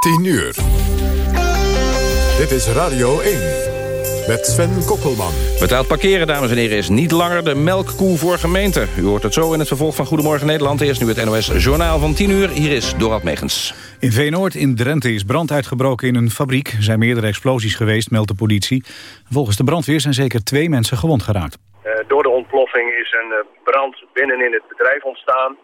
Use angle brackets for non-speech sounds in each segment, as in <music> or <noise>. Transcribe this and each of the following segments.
10 uur. Dit is Radio 1. Met Sven Kokkelman. Betaald parkeren, dames en heren, is niet langer de melkkoe voor gemeenten. U hoort het zo in het vervolg van Goedemorgen Nederland. Eerst nu het NOS Journaal van 10 uur. Hier is Dorald Megens. In Veenoord in Drenthe is brand uitgebroken in een fabriek. Er zijn meerdere explosies geweest, meldt de politie. Volgens de brandweer zijn zeker twee mensen gewond geraakt. Uh, door de ontploffing is een uh, brand binnen in het bedrijf ontstaan.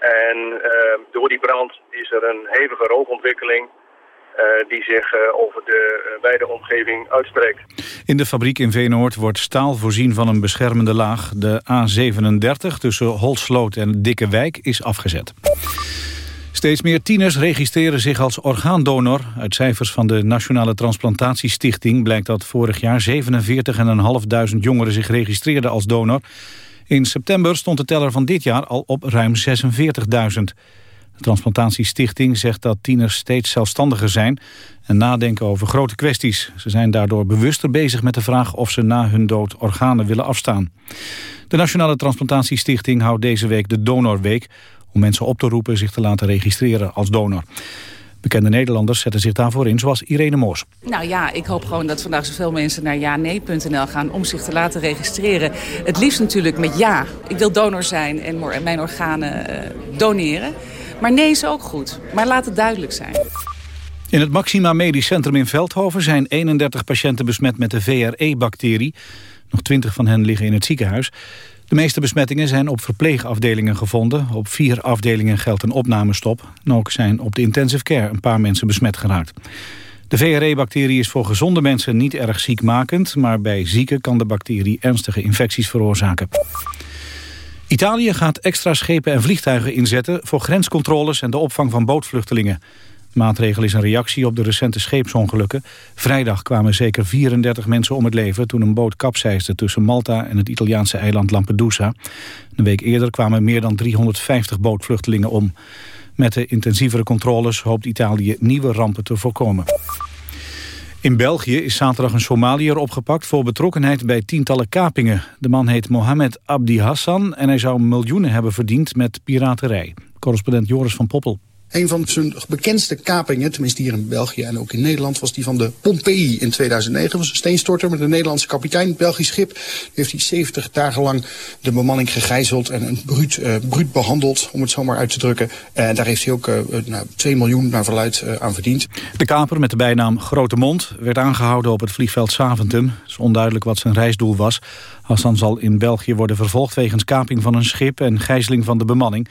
En uh, door die brand is er een hevige rookontwikkeling uh, die zich uh, over de uh, wijde omgeving uitspreekt. In de fabriek in Veenoord wordt staal voorzien van een beschermende laag. De A37 tussen Holsloot en Dikke Wijk is afgezet. Steeds meer tieners registreren zich als orgaandonor. Uit cijfers van de Nationale Transplantatiestichting blijkt dat vorig jaar 47.500 jongeren zich registreerden als donor. In september stond de teller van dit jaar al op ruim 46.000. De Transplantatiestichting zegt dat tieners steeds zelfstandiger zijn en nadenken over grote kwesties. Ze zijn daardoor bewuster bezig met de vraag of ze na hun dood organen willen afstaan. De Nationale Transplantatiestichting houdt deze week de Donorweek om mensen op te roepen zich te laten registreren als donor. Bekende Nederlanders zetten zich daarvoor in, zoals Irene Moos. Nou ja, ik hoop gewoon dat vandaag zoveel mensen naar ja-nee.nl gaan om zich te laten registreren. Het liefst natuurlijk met ja. Ik wil donor zijn en mijn organen uh, doneren. Maar nee is ook goed. Maar laat het duidelijk zijn. In het Maxima Medisch Centrum in Veldhoven zijn 31 patiënten besmet met de VRE-bacterie. Nog 20 van hen liggen in het ziekenhuis. De meeste besmettingen zijn op verpleegafdelingen gevonden. Op vier afdelingen geldt een opnamestop. En ook zijn op de intensive care een paar mensen besmet geraakt. De VRE-bacterie is voor gezonde mensen niet erg ziekmakend... maar bij zieken kan de bacterie ernstige infecties veroorzaken. Italië gaat extra schepen en vliegtuigen inzetten... voor grenscontroles en de opvang van bootvluchtelingen. De maatregel is een reactie op de recente scheepsongelukken. Vrijdag kwamen zeker 34 mensen om het leven... toen een boot kapseisde tussen Malta en het Italiaanse eiland Lampedusa. Een week eerder kwamen meer dan 350 bootvluchtelingen om. Met de intensievere controles hoopt Italië nieuwe rampen te voorkomen. In België is zaterdag een Somaliër opgepakt voor betrokkenheid bij tientallen kapingen. De man heet Mohamed Abdi Hassan en hij zou miljoenen hebben verdiend met piraterij. Correspondent Joris van Poppel. Een van zijn bekendste kapingen, tenminste hier in België en ook in Nederland, was die van de Pompeii in 2009. Dat was een steenstorter met een Nederlandse kapitein, Belgisch schip. Heeft hij 70 dagen lang de bemanning gegijzeld en een bruut, uh, bruut behandeld, om het zo maar uit te drukken. En daar heeft hij ook uh, nou, 2 miljoen naar verluid aan verdiend. De kaper met de bijnaam Grote Mond werd aangehouden op het vliegveld Saventum. Het is onduidelijk wat zijn reisdoel was. Hassan zal in België worden vervolgd wegens kaping van een schip en gijzeling van de bemanning.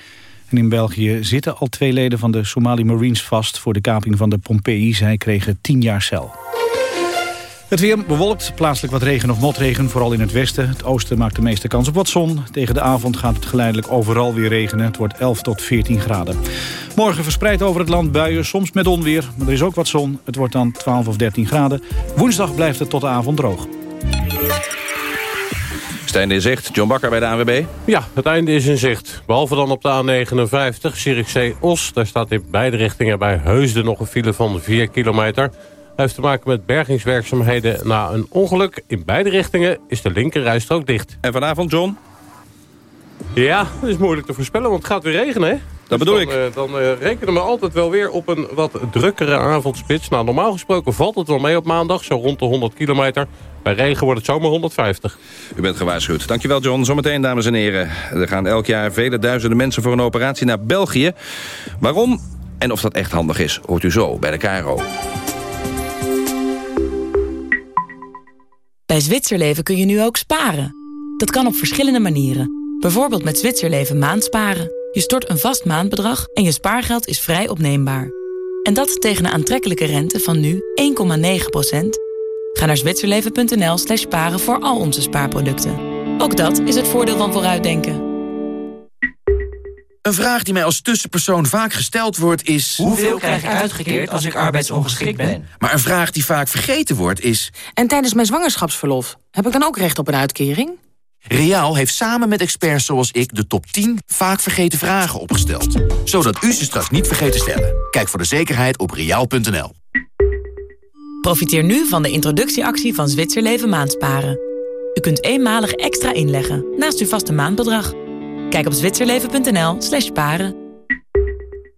En in België zitten al twee leden van de Somali Marines vast... voor de kaping van de Pompeii. Zij kregen tien jaar cel. Het weer bewolkt, plaatselijk wat regen of motregen, vooral in het westen. Het oosten maakt de meeste kans op wat zon. Tegen de avond gaat het geleidelijk overal weer regenen. Het wordt 11 tot 14 graden. Morgen verspreid over het land buien, soms met onweer. Maar er is ook wat zon. Het wordt dan 12 of 13 graden. Woensdag blijft het tot de avond droog. Het einde in zicht. John Bakker bij de ANWB. Ja, het einde is in zicht. Behalve dan op de A59, Zierikzee-Os. Daar staat in beide richtingen bij Heusden nog een file van 4 kilometer. Hij heeft te maken met bergingswerkzaamheden na een ongeluk. In beide richtingen is de linkerrijstrook dicht. En vanavond, John? Ja, dat is moeilijk te voorspellen, want het gaat weer regenen, hè? Dat bedoel dan, ik. Uh, dan uh, rekenen we altijd wel weer op een wat drukkere avondspits. Nou, normaal gesproken valt het wel mee op maandag, zo rond de 100 kilometer. Bij regen wordt het zomaar 150. U bent gewaarschuwd. Dankjewel John. Zometeen, dames en heren. Er gaan elk jaar vele duizenden mensen voor een operatie naar België. Waarom en of dat echt handig is, hoort u zo bij de KRO. Bij Zwitserleven kun je nu ook sparen. Dat kan op verschillende manieren. Bijvoorbeeld met Zwitserleven maandsparen. Je stort een vast maandbedrag en je spaargeld is vrij opneembaar. En dat tegen een aantrekkelijke rente van nu 1,9% Ga naar zwitserleven.nl slash sparen voor al onze spaarproducten. Ook dat is het voordeel van vooruitdenken. Een vraag die mij als tussenpersoon vaak gesteld wordt is... Hoeveel krijg ik uitgekeerd als ik arbeidsongeschikt ben? Maar een vraag die vaak vergeten wordt is... En tijdens mijn zwangerschapsverlof, heb ik dan ook recht op een uitkering? Riaal heeft samen met experts zoals ik de top 10 vaak vergeten vragen opgesteld. Zodat u ze straks niet vergeet te stellen. Kijk voor de zekerheid op riaal.nl. Profiteer nu van de introductieactie van Zwitserleven Maandsparen. U kunt eenmalig extra inleggen naast uw vaste maandbedrag. Kijk op zwitserleven.nl slash paren.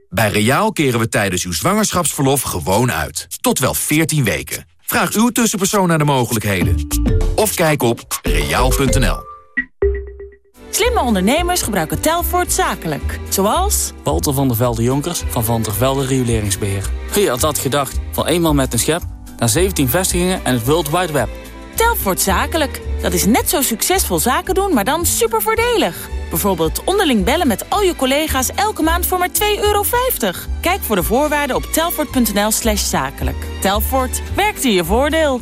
Bij Reaal keren we tijdens uw zwangerschapsverlof gewoon uit. Tot wel 14 weken. Vraag uw tussenpersoon naar de mogelijkheden. Of kijk op reaal.nl. Slimme ondernemers gebruiken Telfort zakelijk. Zoals... Walter van der Velde Jonkers van Van der Velde Rioleringsbeheer. Wie had dat gedacht? Van eenmaal met een schep naar 17 vestigingen en het World Wide Web. Telfort zakelijk. Dat is net zo succesvol zaken doen, maar dan super voordelig. Bijvoorbeeld onderling bellen met al je collega's elke maand voor maar 2,50 euro. Kijk voor de voorwaarden op telfort.nl slash zakelijk. Telfort, werkt in je voordeel.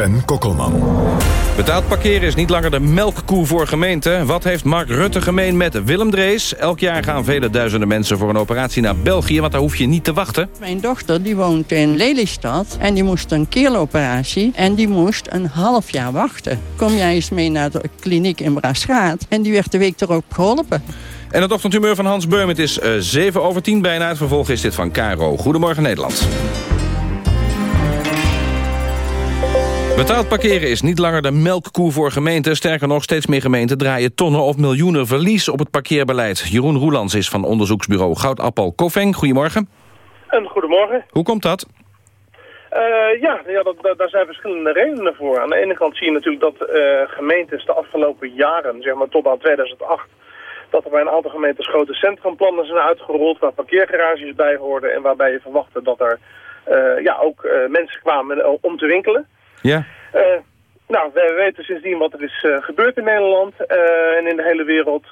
Sven Kokkelman. Betaald parkeren is niet langer de melkkoe voor gemeenten. Wat heeft Mark Rutte gemeen met Willem Drees? Elk jaar gaan vele duizenden mensen voor een operatie naar België... want daar hoef je niet te wachten. Mijn dochter die woont in Lelystad en die moest een keeloperatie... en die moest een half jaar wachten. Kom jij eens mee naar de kliniek in Braaschaat... en die werd de week erop geholpen. En het ochtendhumeur van Hans Beum. Het is uh, 7 over 10 bijna. Het vervolg is dit van Caro. Goedemorgen Nederland. Betaald parkeren is niet langer de melkkoe voor gemeenten. Sterker nog, steeds meer gemeenten draaien tonnen of miljoenen verlies op het parkeerbeleid. Jeroen Roelands is van onderzoeksbureau Goudappel Kofeng. Goedemorgen. En goedemorgen. Hoe komt dat? Uh, ja, ja dat, daar zijn verschillende redenen voor. Aan de ene kant zie je natuurlijk dat uh, gemeentes de afgelopen jaren, zeg maar tot aan 2008 dat er bij een aantal gemeentes grote centrumplannen zijn uitgerold... waar parkeergarages bij hoorden en waarbij je verwachtte dat er uh, ja, ook mensen kwamen om te winkelen. Ja. Uh, nou, wij weten sindsdien wat er is gebeurd in Nederland en in de hele wereld.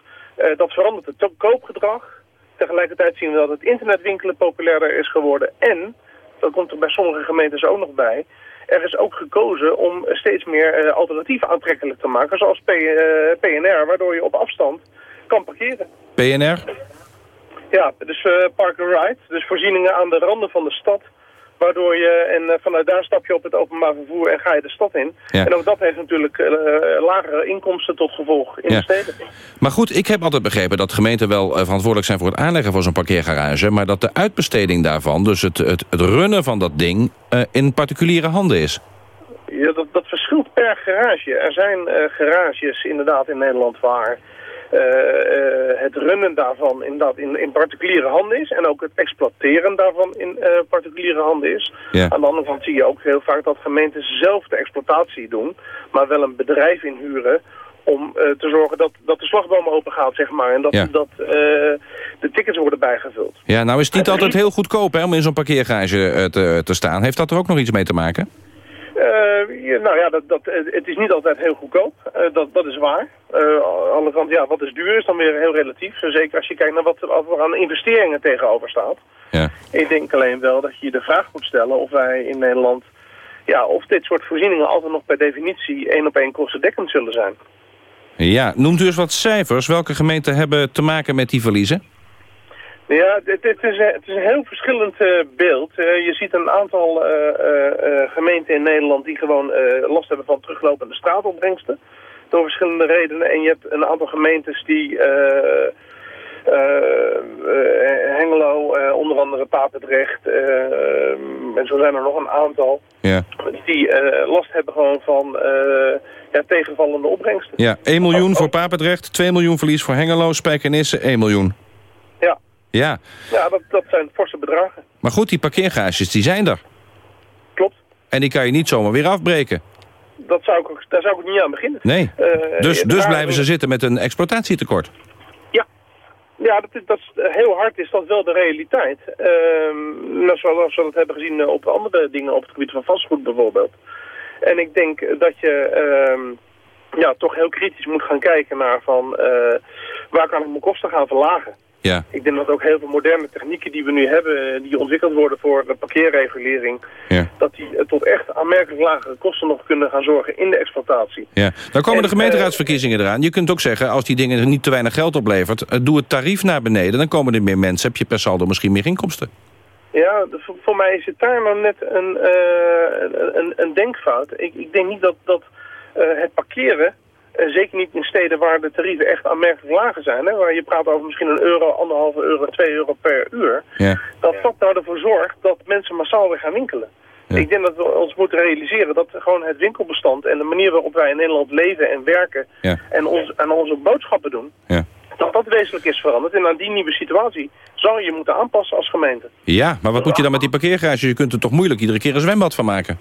dat verandert het koopgedrag. Tegelijkertijd zien we dat het internetwinkelen populairder is geworden. En, dat komt er bij sommige gemeentes ook nog bij... er is ook gekozen om steeds meer alternatieven aantrekkelijk te maken... zoals PNR, waardoor je op afstand kan parkeren. PNR? Ja, dus uh, park and ride. Dus voorzieningen aan de randen van de stad. Waardoor je, en uh, vanuit daar stap je op het openbaar vervoer en ga je de stad in. Ja. En ook dat heeft natuurlijk uh, lagere inkomsten tot gevolg in Ja. de steden. Maar goed, ik heb altijd begrepen dat gemeenten wel eh, verantwoordelijk zijn... voor het aanleggen van zo'n parkeergarage... maar dat de uitbesteding daarvan, dus het, het, het runnen van dat ding... eh, in particuliere handen is. Ja, dat, dat verschilt per garage. Er zijn eh, garages inderdaad in Nederland waar eh, eh, het runnen daarvan inderdaad in, in particuliere handen is. En ook het exploiteren daarvan in eh, particuliere handen is. Ja. Aan de andere kant zie je ook heel vaak dat gemeenten zelf de exploitatie doen. Maar wel een bedrijf inhuren om eh, te zorgen dat, dat de slagboom open gaat, zeg maar. En dat, Ja. dat eh, de tickets worden bijgevuld. Ja, nou is het niet altijd heel goedkoop hè, om in zo'n parkeergarage eh, te, te staan. Heeft dat er ook nog iets mee te maken? Eh, nou ja, dat, dat, het is niet altijd heel goedkoop. Eh, dat, dat is waar. Eh, andere kant, ja, wat is duur is dan weer heel relatief. Zeker als je kijkt naar wat er aan investeringen tegenover staat. Ja. Ik denk alleen wel dat je de vraag moet stellen of wij in Nederland... Ja, of dit soort voorzieningen altijd nog per definitie één op één kostendekkend zullen zijn. Ja, noemt u eens wat cijfers. Welke gemeenten hebben te maken met die verliezen? Ja, het, het, is, een- het is een heel verschillend eh, beeld. Eh, je ziet een aantal eh, eh, eh, gemeenten in Nederland die gewoon eh, last hebben van teruglopende straatopbrengsten. Door verschillende redenen. En je hebt een aantal gemeentes die... eh, eh, eh, Hengelo, eh, onder andere Papendrecht, eh, en zo zijn er nog een aantal, Ja. die eh, last hebben gewoon van eh, ja, tegenvallende opbrengsten. Ja, 1 miljoen voor Papendrecht, 2 miljoen verlies voor Hengelo, Spijkenisse, 1 miljoen. Ja, Ja, dat, dat zijn forse bedragen. maar goed, die parkeergarages die zijn er. Klopt. En die kan je niet zomaar weer afbreken. Dat zou ik ook, daar zou ik niet aan beginnen. Nee. Eh, Dus, dus blijven ze zitten met een exploitatietekort. Ja, dat, is- dat is, heel hard is dat wel de realiteit. Nou, zoals we dat hebben gezien eh, op andere dingen op het gebied van vastgoed bijvoorbeeld. En ik denk dat je ehm, ja, toch heel kritisch moet gaan kijken naar van eh, waar kan ik mijn kosten gaan verlagen. Ja. Ik denk dat ook heel veel moderne technieken die we nu hebben, eh, die ontwikkeld worden voor de parkeerregulering, Ja. dat die eh, tot echt aanmerkelijk lagere kosten nog kunnen gaan zorgen in de exploitatie. Ja. Dan komen de En, gemeenteraadsverkiezingen eraan. Je kunt ook zeggen, als die dingen niet te weinig geld oplevert... eh, doe het tarief naar beneden, dan komen er meer mensen. Heb je per saldo misschien meer inkomsten. Ja, de- voor, mij is het daar nou net een, eh, een, een, denkfout. Ik, ik denk niet dat, dat eh, het parkeren, eh, zeker niet in steden waar de tarieven echt aanmerkelijk lager zijn, hè, waar je praat over misschien een euro, anderhalve euro, twee euro per uur, Ja. dat dat nou ervoor zorgt dat mensen massaal weer gaan winkelen. Ik denk dat we ons moeten realiseren dat gewoon het winkelbestand en de manier waarop wij in Nederland leven en werken Ja. en, ons, en onze boodschappen doen, Ja. dat dat wezenlijk is veranderd. En aan die nieuwe situatie zou je moeten aanpassen als gemeente. Ja, maar wat moet je dan met die parkeergarage? Je kunt er toch moeilijk iedere keer een zwembad van maken?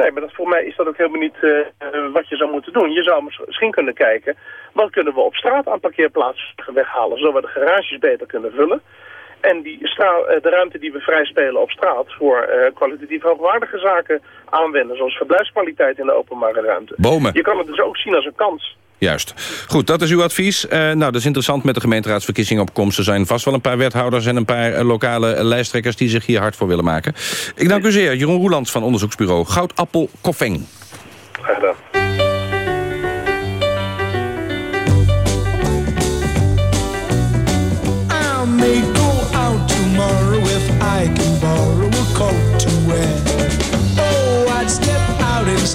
Nee, maar dat, voor mij is dat ook helemaal niet eh, eh, wat je zou moeten doen. Je zou misschien kunnen kijken, wat kunnen we op straat aan parkeerplaatsen weghalen, zodat we de garages beter kunnen vullen. En die eh, de ruimte die we vrij spelen op straat voor eh, kwalitatief hoogwaardige zaken aanwenden, zoals verblijfskwaliteit in de openbare ruimte. Bomen. Je kan het dus ook zien als een kans. Juist. Goed, dat is uw advies. Eh, nou, dat is interessant met de gemeenteraadsverkiezingen op komst. Er zijn vast wel een paar wethouders en een paar lokale lijsttrekkers... die zich hier hard voor willen maken. Ik dank u zeer. Jeroen Roelands van onderzoeksbureau Goudappel Koffing. Graag gedaan.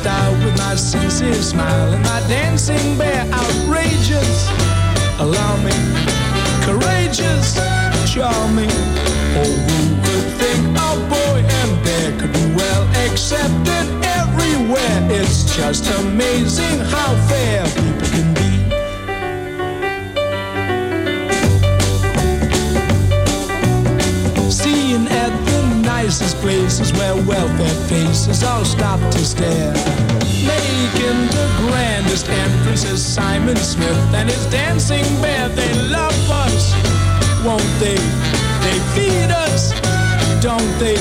Out with my sincere smile and my dancing bear. Outrageous, alarming, courageous, charming. Oh, who could think a boy and bear could be well accepted everywhere? It's just amazing how fair nicest places where welfare faces all stop to stare. Making the grandest entrances, Simon Smith and his dancing bear. They love us, won't they? They feed us, don't they?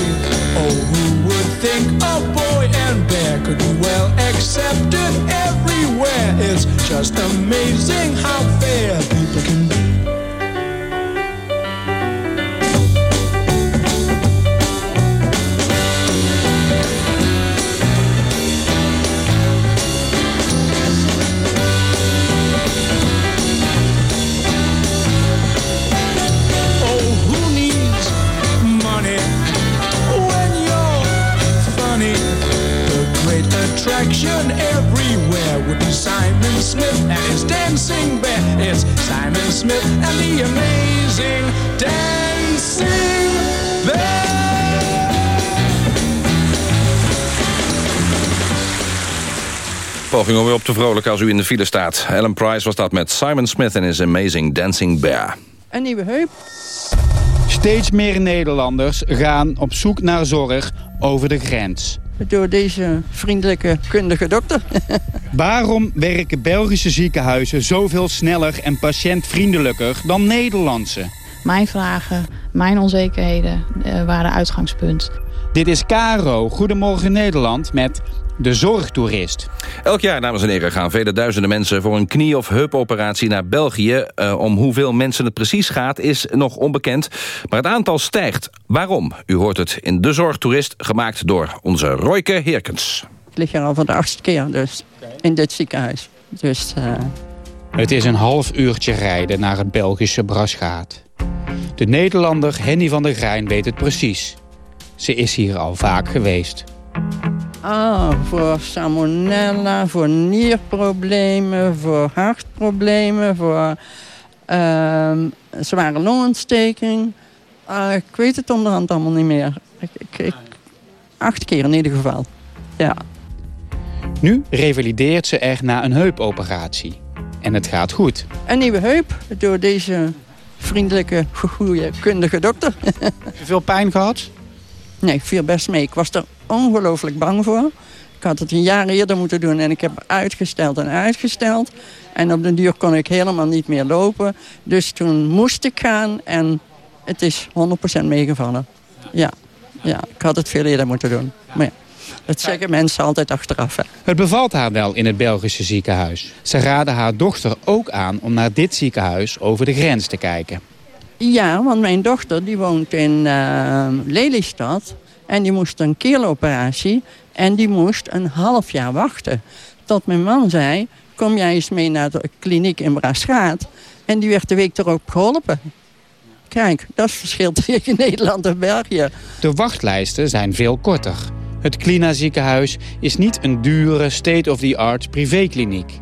Oh, who would think a boy and bear could be well accepted everywhere? It's just amazing how fair people can be. Attraction everywhere would be Simon Smith and his dancing bear. It's Simon Smith and the amazing dancing bear. Poging om weer op te vrolijken als u in de file staat. Ellen Price was dat met Simon Smith en his Amazing Dancing Bear. Een nieuwe heup. Steeds meer Nederlanders gaan op zoek naar zorg over de grens. Door deze vriendelijke, kundige dokter. <laughs> Waarom werken Belgische ziekenhuizen zoveel sneller en patiëntvriendelijker dan Nederlandse? Mijn vragen, mijn onzekerheden eh, waren uitgangspunt. Dit is Caro, Goedemorgen Nederland, met de zorgtoerist. Elk jaar, dames en heren, gaan vele duizenden mensen... voor een knie- of heupoperatie naar België. Eh, om hoeveel mensen het precies gaat, is nog onbekend. Maar het aantal stijgt. Waarom? U hoort het in De Zorgtoerist, gemaakt door onze Royke Heerkens. Ik lig hier al voor de achtste keer dus, in dit ziekenhuis. Dus eh, Het is een half uurtje rijden naar het Belgische Brasgaat. De Nederlander Henny van der Grijn weet het precies. Ze is hier al vaak geweest. Ah, voor salmonella, voor nierproblemen, voor hartproblemen, voor ehm, zware longontsteking. Ah, ik weet het onderhand allemaal niet meer. Ik, ik, ik- acht keer in ieder geval. Ja. Nu revalideert ze er na een heupoperatie. En het gaat goed. Een nieuwe heup door deze vriendelijke, goede, kundige dokter. Heb <laughs> je veel pijn gehad? Nee, viel best mee. Ik was er ongelooflijk bang voor. Ik had het een jaar eerder moeten doen en ik heb uitgesteld en uitgesteld. En op den duur kon ik helemaal niet meer lopen. Dus toen moest ik gaan en het is 100% meegevallen. Ja. ja, ik had het veel eerder moeten doen. Maar ja. Dat zeggen mensen altijd achteraf. Hè. Het bevalt haar wel in het Belgische ziekenhuis. Ze raden haar dochter ook aan om naar dit ziekenhuis over de grens te kijken. Ja, want mijn dochter die woont in uh, Lelystad. En die moest een keeloperatie. En die moest een half jaar wachten. Tot mijn man zei, kom jij eens mee naar de kliniek in Braaschaat. En die werd de week erop geholpen. Kijk, dat is verschil <laughs> tussen Nederland en België. De wachtlijsten zijn veel korter. Het Klina ziekenhuis is niet een dure state-of-the-art privékliniek.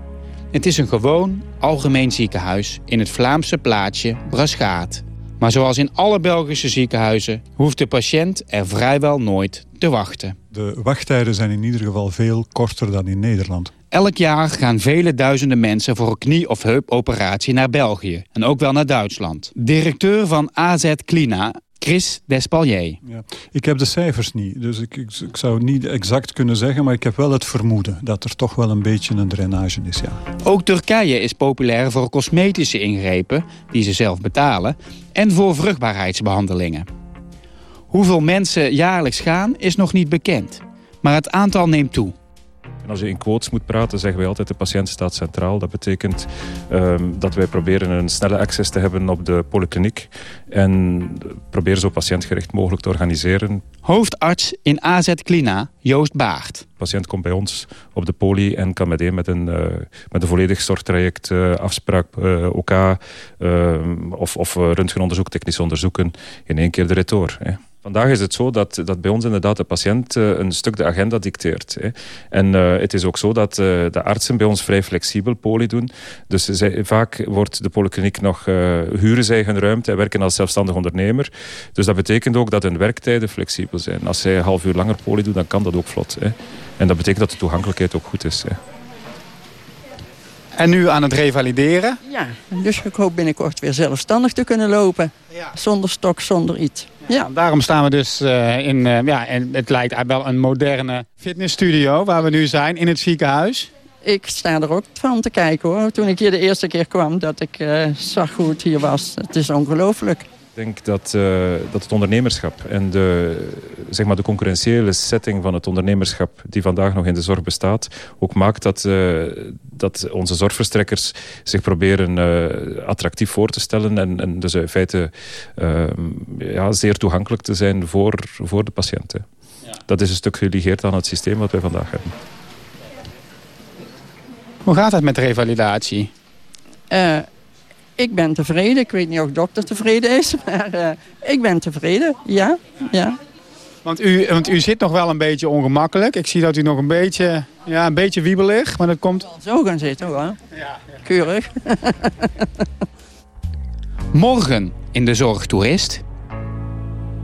Het is een gewoon algemeen ziekenhuis in het Vlaamse plaatsje Braschaat. Maar zoals in alle Belgische ziekenhuizen hoeft de patiënt er vrijwel nooit te wachten. De wachttijden zijn in ieder geval veel korter dan in Nederland. Elk jaar gaan vele duizenden mensen voor een knie- of heupoperatie naar België. En ook wel naar Duitsland. Directeur van AZ Klina Chris Despalier. Ja, ik heb de cijfers niet, dus ik, ik, ik, zou niet exact kunnen zeggen... maar ik heb wel het vermoeden dat er toch wel een beetje een drainage is, ja. Ook Turkije is populair voor cosmetische ingrepen... die ze zelf betalen, en voor vruchtbaarheidsbehandelingen. Hoeveel mensen jaarlijks gaan is nog niet bekend. Maar het aantal neemt toe. En als je in quotes moet praten, zeggen wij altijd de patiënt staat centraal. Dat betekent um, dat wij proberen een snelle access te hebben op de polykliniek. En proberen zo patiëntgericht mogelijk te organiseren. Hoofdarts in AZ Klina, Joost Baart. De patiënt komt bij ons op de poli en kan meteen met een, uh, met een volledig zorgtraject, uh, afspraak, uh, OK of, of röntgenonderzoek, technisch onderzoeken in één keer de retour. Hè. Vandaag is het zo dat, dat bij ons inderdaad de patiënt uh, een stuk de agenda dicteert. Hè. En uh, het is ook zo dat uh, de artsen bij ons vrij flexibel poli doen. Dus zij, vaak wordt de polykliniek nog, huren zij hun ruimte en werken als zelfstandig ondernemer. Dus dat betekent ook dat hun werktijden flexibel zijn. Als zij een half uur langer poli doen, dan kan dat ook vlot. Hè. En dat betekent dat de toegankelijkheid ook goed is. Hè. En nu aan het revalideren? Ja, dus ik hoop binnenkort weer zelfstandig te kunnen lopen. Ja. Zonder stok, zonder iets. Ja. daarom staan we dus uh, in, uh, ja, en het lijkt wel een moderne fitnessstudio waar we nu zijn in het ziekenhuis. Ik sta er ook van te kijken hoor. Toen ik hier de eerste keer kwam dat ik uh, zag hoe het hier was. Het is ongelooflijk. Ik denk dat, uh, dat het ondernemerschap en de, zeg maar de concurrentiële setting van het ondernemerschap die vandaag nog in de zorg bestaat, ook maakt dat, uh, dat onze zorgverstrekkers zich proberen uh, attractief voor te stellen en, en dus in feite ja, zeer toegankelijk te zijn voor, voor de patiënten. Ja. Dat is een stuk geligeerd aan het systeem wat wij vandaag hebben. Hoe gaat het met revalidatie? Ik ben tevreden. Ik weet niet of de dokter tevreden is. <laughs> Maar uh, ik ben tevreden, ja. ja. Want u, want u zit nog wel een beetje ongemakkelijk. Ik zie dat u nog een beetje, ja, een beetje wiebelig. Maar dat komt... Zo gaan zitten hoor. Ja, ja. Keurig. <laughs> Morgen in de Zorgtoerist.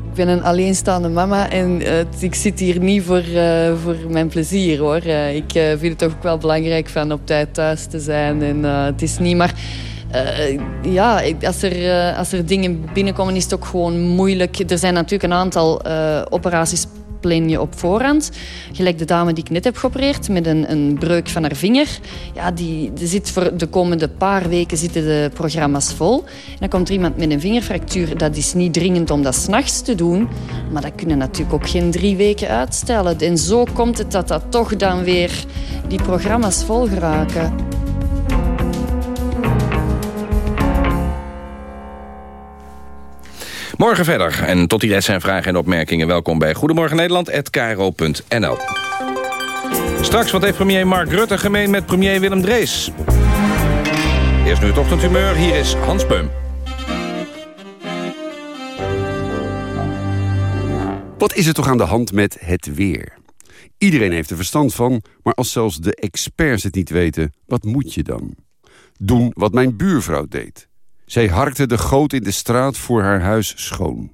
Ik ben een alleenstaande mama en uh, ik zit hier niet voor, uh, voor mijn plezier hoor. Uh, ik vind het toch ook wel belangrijk van op tijd thuis te zijn. En het is niet maar uh, ja, als er, uh, als er dingen binnenkomen is het ook gewoon moeilijk. Er zijn natuurlijk een aantal uh, operaties op voorhand. Gelijk de dame die ik net heb geopereerd met een, een breuk van haar vinger. Ja, die, die zit voor de komende paar weken zitten de programma's vol. En dan komt er iemand met een vingerfractuur. Dat is niet dringend om dat s'nachts te doen. Maar dat kunnen natuurlijk ook geen drie weken uitstellen. En zo komt het dat dat toch dan weer die programma's vol geraken. Morgen verder. En tot die tijd zijn vragen en opmerkingen. Welkom bij Goedemorgen Nederland@kro.nl. Straks wat heeft premier Mark Rutte gemeen met premier Willem Drees. Eerst nu het ochtendhumeur. Hier is Hans Peum. Wat is er toch aan de hand met het weer? Iedereen heeft er verstand van, maar als zelfs de experts het niet weten, wat moet je dan? Doen wat mijn buurvrouw deed. Zij harkte de goot in de straat voor haar huis schoon.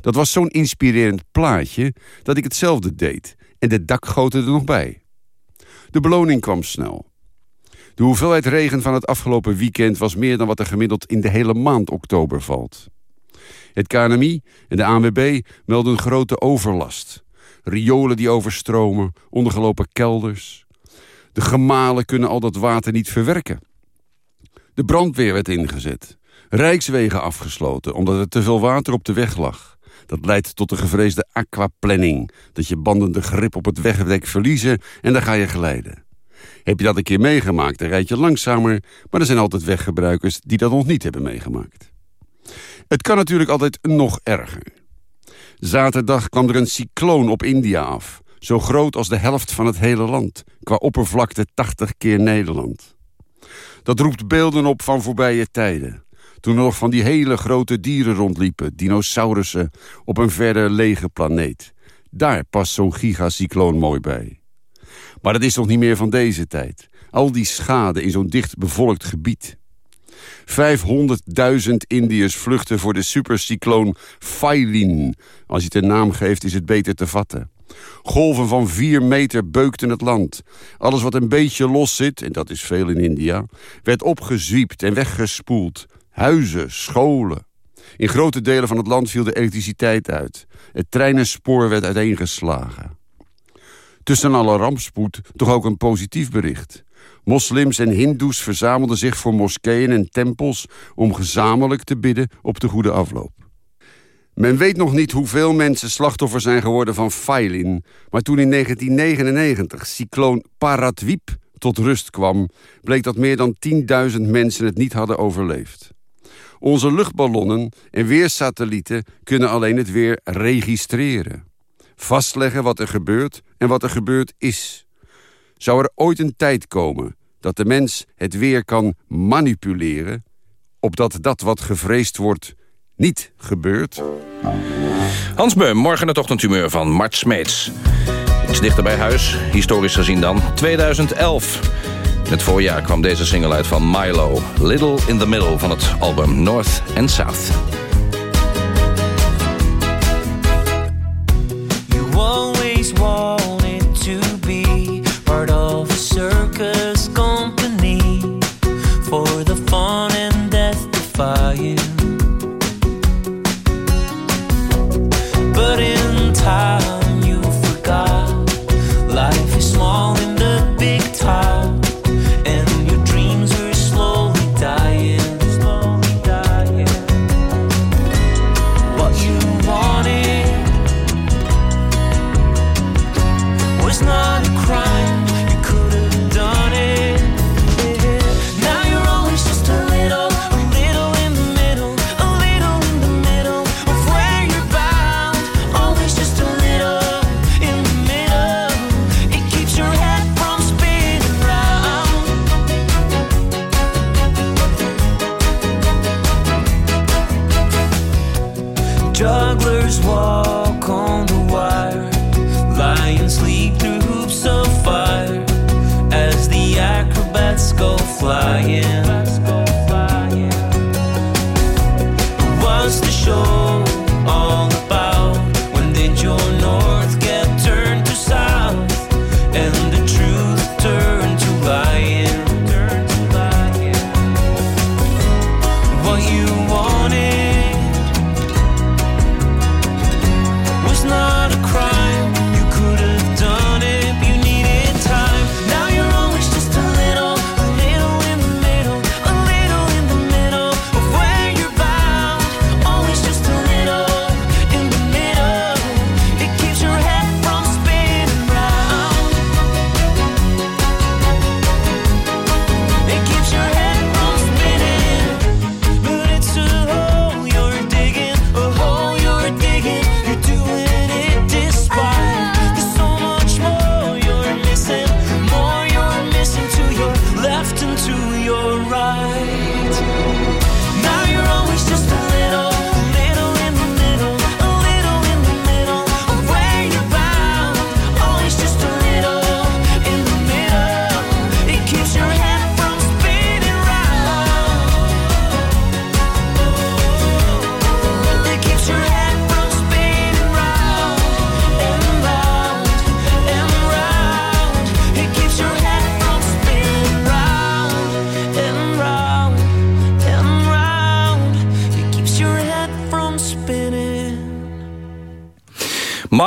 Dat was zo'n inspirerend plaatje dat ik hetzelfde deed en de dakgoten er nog bij. De beloning kwam snel. De hoeveelheid regen van het afgelopen weekend was meer dan wat er gemiddeld in de hele maand oktober valt. Het KNMI en de ANWB melden grote overlast. riolen die overstromen, ondergelopen kelders. De gemalen kunnen al dat water niet verwerken. De brandweer werd ingezet. Rijkswegen afgesloten omdat er te veel water op de weg lag. Dat leidt tot de gevreesde aquaplanning. Dat je banden de grip op het wegdek verliezen en dan ga je glijden. Heb je dat een keer meegemaakt, dan rijd je langzamer... maar er zijn altijd weggebruikers die dat nog niet hebben meegemaakt. Het kan natuurlijk altijd nog erger. Zaterdag kwam er een cycloon op India af. Zo groot als de helft van het hele land. Qua oppervlakte 80 keer Nederland. Dat roept beelden op van voorbije tijden. Toen er nog van die hele grote dieren rondliepen. Dinosaurussen op een verder lege planeet. Daar past zo'n gigacycloon mooi bij. Maar dat is nog niet meer van deze tijd. Al die schade in zo'n dicht bevolkt gebied. 500.000 Indiërs vluchten voor de supercycloon Failin. Als je het een naam geeft is het beter te vatten. Golven van 4 meter beukten het land. Alles wat een beetje los zit, en dat is veel in India... werd opgezwiept en weggespoeld. Huizen, scholen. In grote delen van het land viel de elektriciteit uit. Het treinenspoor werd uiteengeslagen. Tussen alle rampspoed toch ook een positief bericht. Moslims en hindoes verzamelden zich voor moskeeën en tempels... om gezamenlijk te bidden op de goede afloop. Men weet nog niet hoeveel mensen slachtoffer zijn geworden van Failin... maar toen in 1999 cycloon Paratwip tot rust kwam... bleek dat meer dan 10.000 mensen het niet hadden overleefd. Onze luchtballonnen en weersatellieten kunnen alleen het weer registreren. Vastleggen wat er gebeurt en wat er gebeurd is... Zou er ooit een tijd komen dat de mens het weer kan manipuleren... opdat dat wat gevreesd wordt niet gebeurt? Hans Beum, morgen het ochtendhumeur van Mart Smeets. Iets dichter bij huis, historisch gezien dan, 2011. In het voorjaar kwam deze single uit van Milo. Little in the Middle van het album North and South.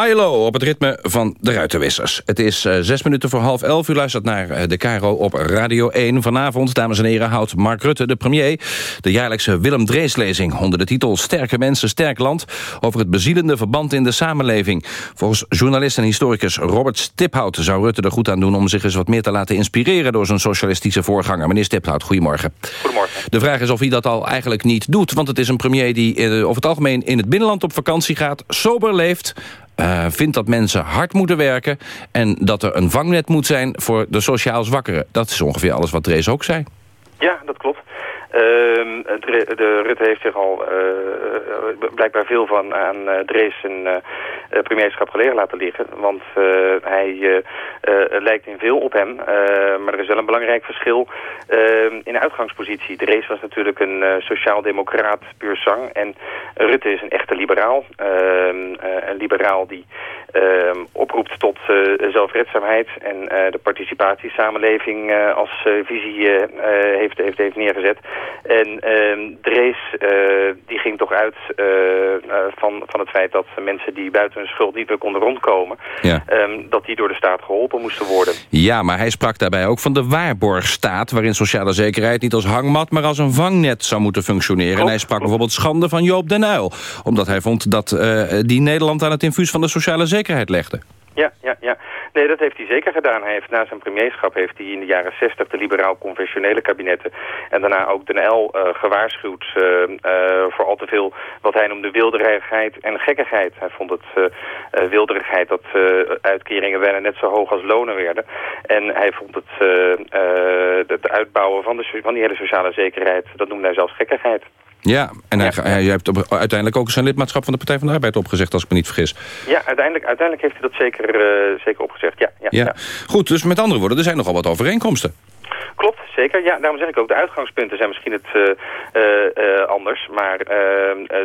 Milo op het ritme van de ruitenwissers. Het is uh, zes minuten voor half elf. U luistert naar uh, de Caro op Radio 1. Vanavond, dames en heren, houdt Mark Rutte, de premier... de jaarlijkse Willem Drees-lezing onder de titel... Sterke mensen, sterk land... over het bezielende verband in de samenleving. Volgens journalist en historicus Robert Stiphout... zou Rutte er goed aan doen om zich eens wat meer te laten inspireren... door zijn socialistische voorganger. Meneer Stiphout, goedemorgen. Goedemorgen. De vraag is of hij dat al eigenlijk niet doet... want het is een premier die uh, over het algemeen in het binnenland op vakantie gaat... sober leeft uh, vindt dat mensen hard moeten werken... en dat er een vangnet moet zijn voor de sociaal zwakkeren. Dat is ongeveer alles wat Drees ook zei. Ja, dat klopt. Uh, de, Rutte heeft zich al uh, blijkbaar veel van aan uh, Drees zijn premierschap gelegen laten liggen. Want hij lijkt in veel op hem. maar er is wel een belangrijk verschil in de uitgangspositie. Drees was natuurlijk een sociaal-democraat puur zang. En Rutte is een echte liberaal. een liberaal die oproept tot zelfredzaamheid en de participatiesamenleving als visie heeft, heeft, heeft neergezet. En uh, Drees uh, die ging toch uit uh, van, van het feit dat mensen die buiten hun schuld niet meer konden rondkomen... Ja. Um, dat die door de staat geholpen moesten worden. Ja, maar hij sprak daarbij ook van de waarborgstaat... waarin sociale zekerheid niet als hangmat, maar als een vangnet zou moeten functioneren. Klopt, en hij sprak bijvoorbeeld schande van Joop den Uyl. Omdat hij vond dat die Nederland aan het infuus van de sociale zekerheid legde. Ja, ja, ja. Nee, dat heeft hij zeker gedaan. Hij heeft na zijn premierschap heeft hij in de jaren 60 de liberaal-conventionele kabinetten en daarna ook Den L uh, gewaarschuwd uh, uh, voor al te veel wat hij noemde wilderigheid en gekkigheid. Hij vond het wilderigheid dat uitkeringen bijna net zo hoog als lonen werden. En hij vond het het uitbouwen van, de, van die hele sociale zekerheid, dat noemde hij zelfs gekkigheid. Ja, en hij, hij, hij heeft op, uiteindelijk ook zijn lidmaatschap van de Partij van de Arbeid opgezegd, als ik me niet vergis. Ja, uiteindelijk, uiteindelijk heeft hij dat zeker, uh, zeker opgezegd, ja, ja, ja. ja. Goed, dus met andere woorden, er zijn nogal wat overeenkomsten. Klopt, zeker. Ja, daarom zeg ik ook, de uitgangspunten zijn misschien het uh, uh, anders. Maar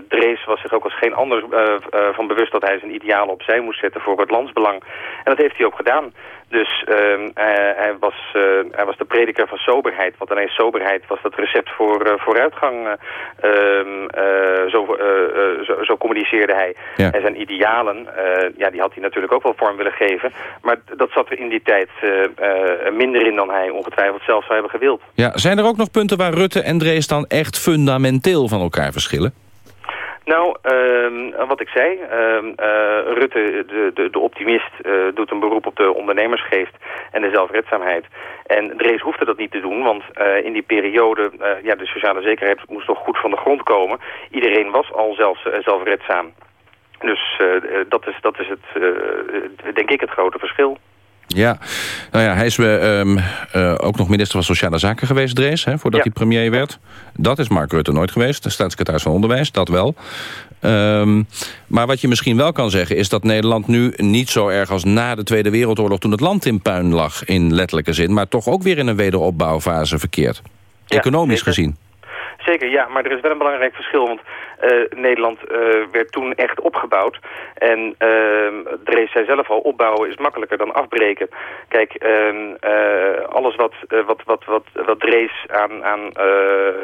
Drees was zich ook als geen ander van bewust dat hij zijn idealen opzij moest zetten voor het landsbelang. En dat heeft hij ook gedaan. Dus uh, hij, hij, was, hij was de prediker van soberheid. Want alleen soberheid was dat recept voor vooruitgang. zo, zo, zo, communiceerde hij. Ja. En zijn idealen, ja, die had hij natuurlijk ook wel vorm willen geven. Maar dat zat er in die tijd minder in dan hij ongetwijfeld zelf zou hebben gewild. Ja, zijn er ook nog punten waar Rutte en Drees dan echt fundamenteel van elkaar verschillen? Nou, um, wat ik zei, um, uh, Rutte, de, de, de optimist, uh, doet een beroep op de ondernemersgeest en de zelfredzaamheid. En Drees hoefde dat niet te doen, want uh, in die periode, ja, de sociale zekerheid moest toch goed van de grond komen. Iedereen was al zelfs zelfredzaam. Dus dat, is, dat is het, denk ik, het grote verschil. Ja, nou ja, hij is uh, um, uh, ook nog minister van Sociale Zaken geweest, Drees, hè, voordat ja. hij premier werd. Dat is Mark Rutte nooit geweest, de staatssecretaris van Onderwijs, dat wel. Um, maar wat je misschien wel kan zeggen is dat Nederland nu niet zo erg als na de Tweede Wereldoorlog... toen het land in puin lag, in letterlijke zin... maar toch ook weer in een wederopbouwfase verkeert. Ja, Economisch zeker. gezien. Zeker, ja, maar er is wel een belangrijk verschil, want Nederland uh, werd toen echt opgebouwd. En uh, Drees zei zelf al, opbouwen is makkelijker dan afbreken. Kijk, alles wat, wat, wat, wat, wat Drees aan, aan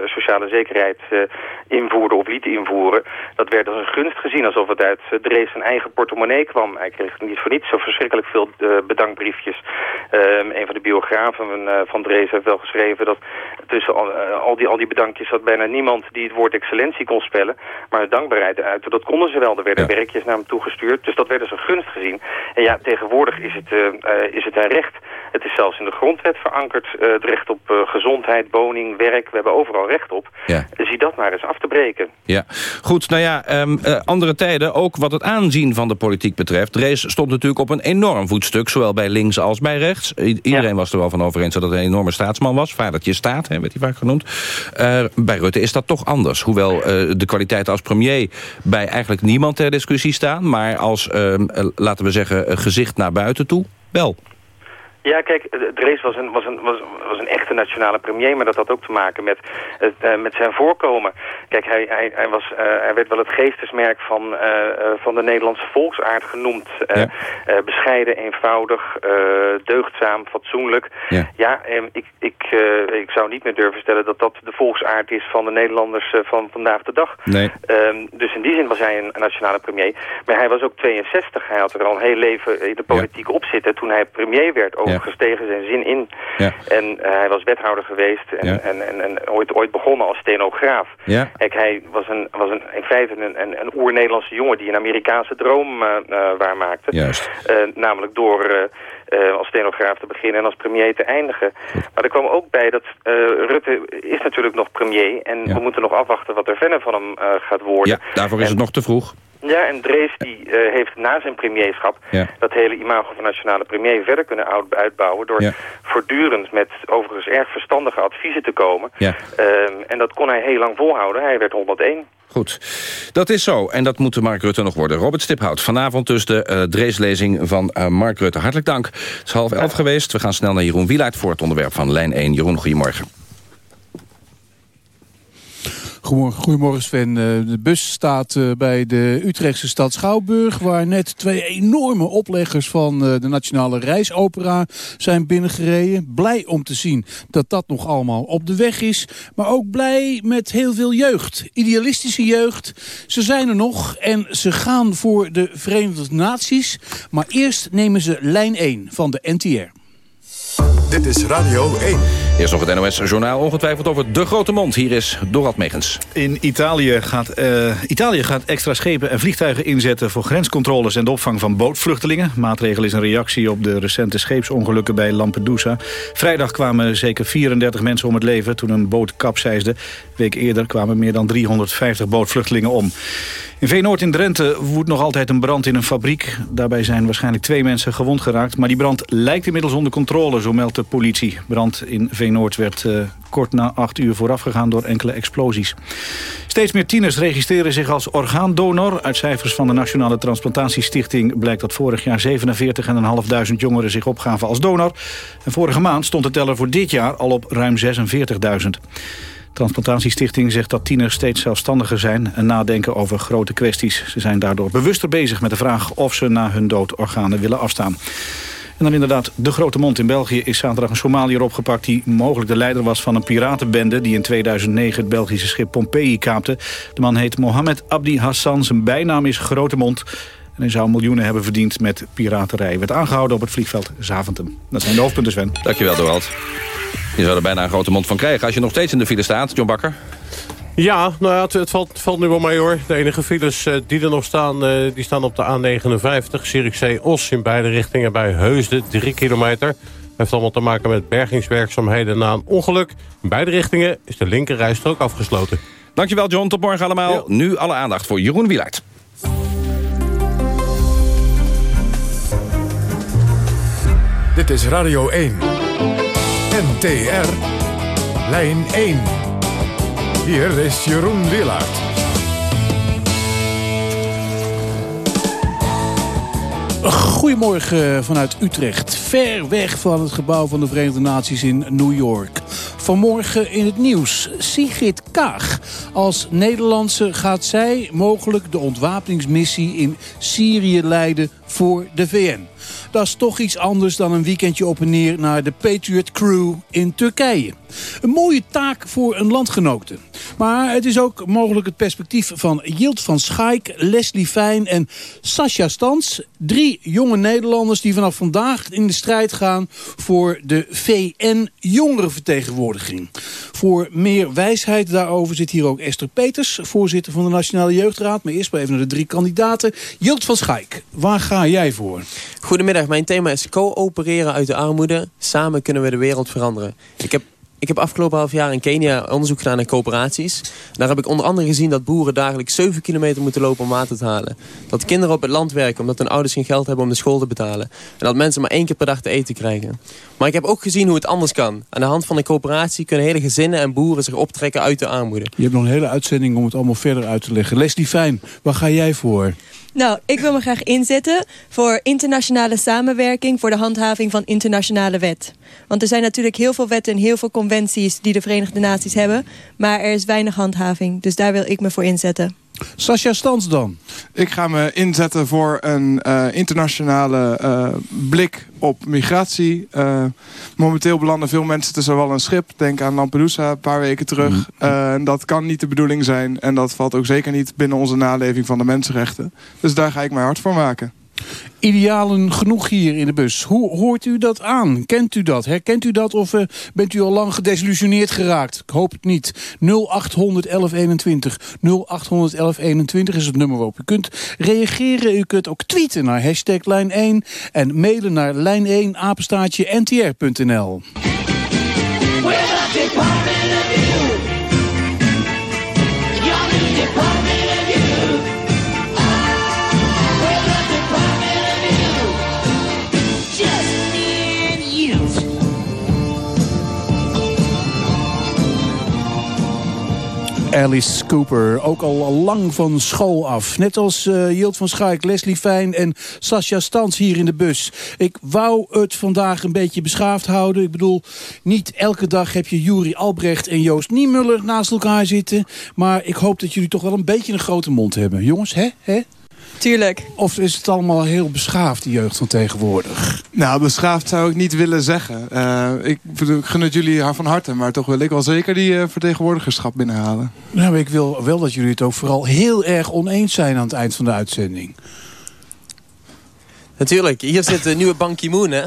sociale zekerheid invoerde of liet invoeren, dat werd als een gunst gezien, alsof het uit Drees zijn eigen portemonnee kwam. Hij kreeg niet voor niets zo verschrikkelijk veel bedankbriefjes. een van de biografen van, Drees heeft wel geschreven dat tussen al, al, die, al die bedankjes zat bijna niemand die het woord excellentie kon spellen. Maar dankbaarheid uit, dat konden ze wel. Er werden ja. werkjes naar hem toegestuurd. Dus dat werd als een gunst gezien. En ja, tegenwoordig is het, uh, is het een recht. Het is zelfs in de grondwet verankerd. Uh, het recht op gezondheid, woning, werk. We hebben overal recht op. Ja. Zie dat maar eens af te breken. Ja, goed. Nou ja, um, andere tijden, ook wat het aanzien van de politiek betreft. Rees stond natuurlijk op een enorm voetstuk. Zowel bij links als bij rechts. I iedereen ja. was er wel van over eens dat het een enorme staatsman was. Vadertje staat, hè, werd hij vaak genoemd. bij Rutte is dat toch anders. Hoewel de kwaliteit als premier bij eigenlijk niemand ter discussie staan. Maar als, uh, laten we zeggen, gezicht naar buiten toe, wel. Ja, kijk, eh, Drees was een, was, een, was, was een echte nationale premier, maar dat had ook te maken met, eh, met zijn voorkomen. Kijk, hij, hij, hij, was, eh, hij werd wel het geestesmerk van, van de Nederlandse volksaard genoemd. Bescheiden, eenvoudig, deugdzaam, fatsoenlijk. Ja, ehm, ik, ik, ik zou niet meer durven stellen dat dat de volksaard is van de Nederlanders van vandaag de dag. Nee. Ehm, dus in die zin was hij een, een nationale premier. Maar hij was ook 62. Hij had er al een heel leven in de politiek op zitten. Toen hij premier werd, overigens tegen zijn zin in. Ja. En eh, hij was wethouder geweest en, Ja. en, en, en ooit, ooit begonnen als stenograaf. Ja. Kijk, hij was, een, was een, in feite een, een, een oer-Nederlandse jongen die een Amerikaanse droom eh, eh, waarmaakte. Juist. Namelijk door als stenograaf te beginnen en als premier te eindigen. Maar er kwam ook bij dat Rutte is natuurlijk nog premier. En we moeten nog afwachten wat er verder van hem gaat worden. Ja, daarvoor is het nog te vroeg. Ja, en Drees die, eh, heeft na zijn premierschap Ja. dat hele imago van nationale premier verder kunnen uit- uitbouwen... door Ja. voortdurend met overigens erg verstandige adviezen te komen. Ja. Ehm, en dat kon hij heel lang volhouden. Hij werd 101. Goed, dat is zo. En dat moet Mark Rutte nog worden. Robert Stiphout, vanavond dus de eh Dreeslezing van eh, Mark Rutte. Hartelijk dank. Het is half elf geweest. We gaan snel naar Jeroen Wielaert voor het onderwerp van lijn 1. Jeroen, goedemorgen. Goedemorgen, Sven. Eh, De bus staat eh, bij de Utrechtse stad Schouwburg... waar net twee enorme opleggers van eh, de Nationale Reisopera zijn binnengereden. Blij om te zien dat dat nog allemaal op de weg is. Maar ook blij met heel veel jeugd. Idealistische jeugd. Ze zijn er nog en ze gaan voor de Verenigde Naties. Maar eerst nemen ze lijn 1 van de NTR. Dit is Radio 1. Eerst nog het NOS-journaal, ongetwijfeld over de grote mond. Hier is Dorad Megens. In Italië gaat, eh, Italië gaat extra schepen en vliegtuigen inzetten... voor grenscontroles en de opvang van bootvluchtelingen. Maatregel is een reactie op de recente scheepsongelukken bij Lampedusa. Vrijdag kwamen zeker 34 mensen om het leven toen een boot kapseisde. Een week eerder kwamen meer dan 350 bootvluchtelingen om. In Veenoord in Drenthe woedt nog altijd een brand in een fabriek. Daarbij zijn waarschijnlijk twee mensen gewond geraakt. Maar die brand lijkt inmiddels onder controle, zo meldt de politie. Brand in Veenoord werd eh, kort na acht uur voorafgegaan door enkele explosies. Steeds meer tieners registreren zich als orgaandonor. Uit cijfers van de Nationale Transplantatiestichting blijkt dat vorig jaar 47.500 jongeren zich opgaven als donor. En vorige maand stond de teller voor dit jaar al op ruim 46.000. Transplantatiestichting zegt dat tieners steeds zelfstandiger zijn... en nadenken over grote kwesties. Ze zijn daardoor bewuster bezig met de vraag... of ze na hun dood organen willen afstaan. En dan inderdaad, de Grote Mond in België is zaterdag een Somaliër opgepakt... die mogelijk de leider was van een piratenbende... die in 2009 het Belgische schip Pompeii kaapte. De man heet Mohamed Abdi Hassan, zijn bijnaam is Grote Mond... En hij zou miljoenen hebben verdiend met piraterij. Werd aangehouden op het vliegveld Zaventem. Dat zijn de hoofdpunten, Sven. Dankjewel, Dorad. Je zou er bijna een grote mond van krijgen als je nog steeds in de file staat. John Bakker. Ja, nou ja, het, het valt, het valt nu wel mee hoor. De enige files eh, die er nog staan, eh, die staan op de A59. Zierikzee-Os in beide richtingen bij Heusden, 3 kilometer. Heeft allemaal te maken met bergingswerkzaamheden na een ongeluk. In beide richtingen is de linkerrijstrook afgesloten. Dankjewel John, tot morgen allemaal. Nu alle aandacht voor Jeroen Wielaert. Dit is Radio 1. NTR. Lijn 1. Hier is Jeroen Willaert. Goedemorgen vanuit Utrecht. Ver weg van het gebouw van de Verenigde Naties in New York. Vanmorgen in het nieuws. Sigrid Kaag. Als Nederlandse gaat zij mogelijk de ontwapeningsmissie in Syrië leiden voor de VN. Dat is toch iets anders dan een weekendje op en neer naar de Patriot Crew in Turkije. Een mooie taak voor een landgenote. Maar het is ook mogelijk het perspectief van Jilt van Schaik, Leslie Fijn en Sascha Stans. Drie jonge Nederlanders die vanaf vandaag in de strijd gaan voor de VN-jongerenvertegenwoordiging. Voor meer wijsheid daarover zit hier ook Esther Peters, voorzitter van de Nationale Jeugdraad. Maar eerst maar even naar de drie kandidaten. Jilt van Schaik, waar ga jij voor? Mijn thema is coöpereren uit de armoede. Samen kunnen we de wereld veranderen. Ik heb, ik heb afgelopen half jaar in Kenia onderzoek gedaan naar coöperaties. Daar heb ik onder andere gezien dat boeren dagelijks 7 kilometer moeten lopen om water te halen. Dat kinderen op het land werken omdat hun ouders geen geld hebben om de school te betalen. En dat mensen maar één keer per dag te eten krijgen. Maar ik heb ook gezien hoe het anders kan. Aan de hand van een coöperatie kunnen hele gezinnen en boeren zich optrekken uit de armoede. Je hebt nog een hele uitzending om het allemaal verder uit te leggen. Leslie Fijn, waar ga jij voor? Nou, ik wil me graag inzetten voor internationale samenwerking... voor de handhaving van internationale wet. Want er zijn natuurlijk heel veel wetten en heel veel conventies... die de Verenigde Naties hebben, maar er is weinig handhaving. Dus daar wil ik me voor inzetten. Sascha Stans dan? Ik ga me inzetten voor een eh, internationale eh, blik op migratie. Eh, momenteel belanden veel mensen tussen wal en schip. Denk aan Lampedusa een paar weken terug. En dat kan niet de bedoeling zijn. En dat valt ook zeker niet binnen onze naleving van de mensenrechten. Dus daar ga ik mij hard voor maken. Idealen genoeg hier in de bus. Hoe hoort u dat aan? Kent u dat? Herkent u dat? Of eh, bent u al lang gedesillusioneerd geraakt? Ik hoop het niet. 0800 1121. 0800 1121 is het nummer waarop u kunt reageren. U kunt ook tweeten naar hashtag lijn 1 en mailen naar lijn 1 apenstaatje ntr.nl. Alice Cooper, ook al lang van school af. Net als uh, van Schaik, Leslie Fijn en Sascha Stans hier in de bus. Ik wou het vandaag een beetje beschaafd houden. Ik bedoel, niet elke dag heb je Juri Albrecht en Joost Niemuller naast elkaar zitten. Maar ik hoop dat jullie toch wel een beetje een grote mond hebben. Jongens, hè? hè? Tuurlijk. Of is het allemaal heel beschaafd, die jeugd van tegenwoordig? Nou, beschaafd zou ik niet willen zeggen. Eh, ik, gun het jullie van harte, maar toch wil ik wel zeker die uh, vertegenwoordigerschap binnenhalen. Nou, ik wil wel dat jullie het ook vooral heel erg oneens zijn aan het eind van de uitzending. Natuurlijk, hier zit de nieuwe Ban Ki-moon, hè?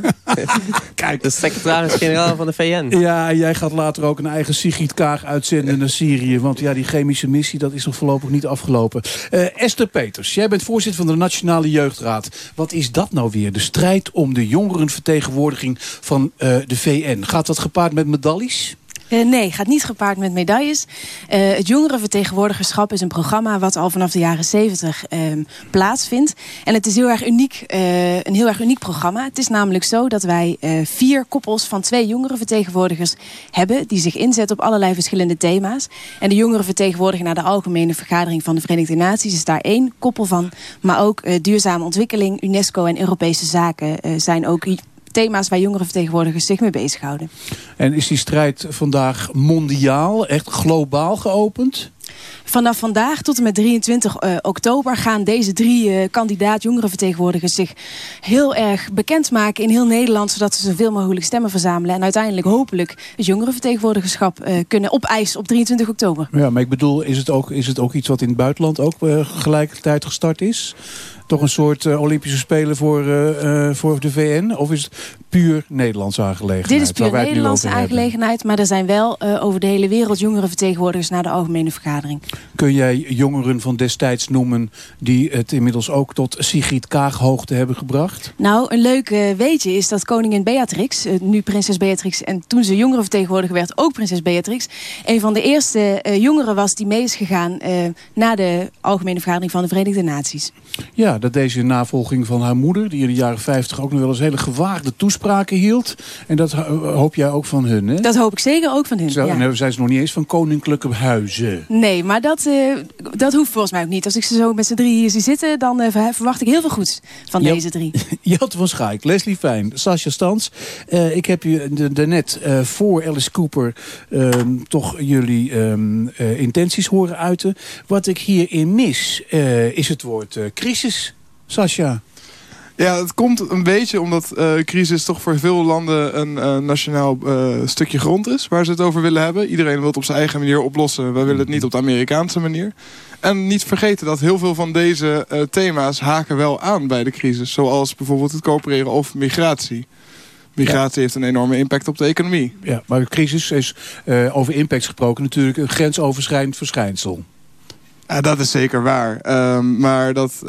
<laughs> Kijk. De secretaris-generaal van de VN. Ja, jij gaat later ook een eigen Sigrid Kaag uitzenden naar Syrië. Want ja, die chemische missie, dat is nog voorlopig niet afgelopen. Uh, Esther Peters, jij bent voorzitter van de Nationale Jeugdraad. Wat is dat nou weer? De strijd om de jongerenvertegenwoordiging van uh, de VN. Gaat dat gepaard met medailles? Uh, nee, gaat niet gepaard met medailles. Uh, het jongerenvertegenwoordigerschap is een programma wat al vanaf de jaren 70 uh, plaatsvindt. En het is heel erg uniek, uh, een heel erg uniek programma. Het is namelijk zo dat wij vier koppels van twee jongerenvertegenwoordigers hebben... die zich inzetten op allerlei verschillende thema's. En de jongerenvertegenwoordiger naar de Algemene Vergadering van de Verenigde Naties... is daar één koppel van. Maar ook duurzame ontwikkeling, UNESCO en Europese zaken zijn ook thema's waar jongerenvertegenwoordigers zich mee bezighouden. En is die strijd vandaag mondiaal, echt globaal geopend? Vanaf vandaag tot en met 23 uh, oktober gaan deze drie uh, kandidaat jongerenvertegenwoordigers zich heel erg bekendmaken in heel Nederland, zodat ze zoveel mogelijk stemmen verzamelen en uiteindelijk hopelijk het jongerenvertegenwoordigerschap uh, kunnen opeisen op 23 oktober. Ja, maar ik bedoel, is het ook, is het ook iets wat in het buitenland ook gelijkertijd gestart is? toch een soort Olympische Spelen voor, voor de VN? Of is het puur Nederlandse aangelegenheid? Dit is puur Nederlandse aangelegenheid, maar er zijn wel over de hele wereld jongerenvertegenwoordigers naar de Algemene Vergadering. Kun jij jongeren van destijds noemen die het inmiddels ook tot Sigrid Kaag hoogte hebben gebracht? Nou, een leuk weetje is dat koningin Beatrix, nu prinses Beatrix en toen ze jongerenvertegenwoordiger werd ook prinses Beatrix, een van de eerste jongeren was die mee is gegaan naar de Algemene Vergadering van de Verenigde Naties. Ja, dat deze in navolging van haar moeder... die in de jaren 50 ook nog wel eens hele gewaagde toespraken hield. En dat hoop jij ook van hun, hè? Dat hoop ik zeker ook van hun, Zo, ja. En zijn ze nog niet eens van koninklijke huizen. Nee, maar dat, uh, dat hoeft volgens mij ook niet. Als ik ze zo met z'n drie hier zie zitten... dan uh, verwacht ik heel veel goeds van deze drie. <laughs> Jelte van Schaik, Leslie Fijn, Sascha Stans. Uh, ik heb je daarnet voor Alice Cooper... ehm, toch jullie um, intenties horen uiten. Wat ik hierin mis, is het woord crisis... Sascha? Ja, het komt een beetje omdat uh, crisis toch voor veel landen een uh, nationaal uh, stukje grond is waar ze het over willen hebben. Iedereen wil het op zijn eigen manier oplossen. Wij willen het niet op de Amerikaanse manier. En niet vergeten dat heel veel van deze thema's haken wel aan bij de crisis. Zoals bijvoorbeeld het coöpereren of migratie. Migratie ja. heeft een enorme impact op de economie. Ja, maar de crisis is over impact gesproken natuurlijk een grensoverschrijdend verschijnsel. Ja, dat is zeker waar. Um, maar dat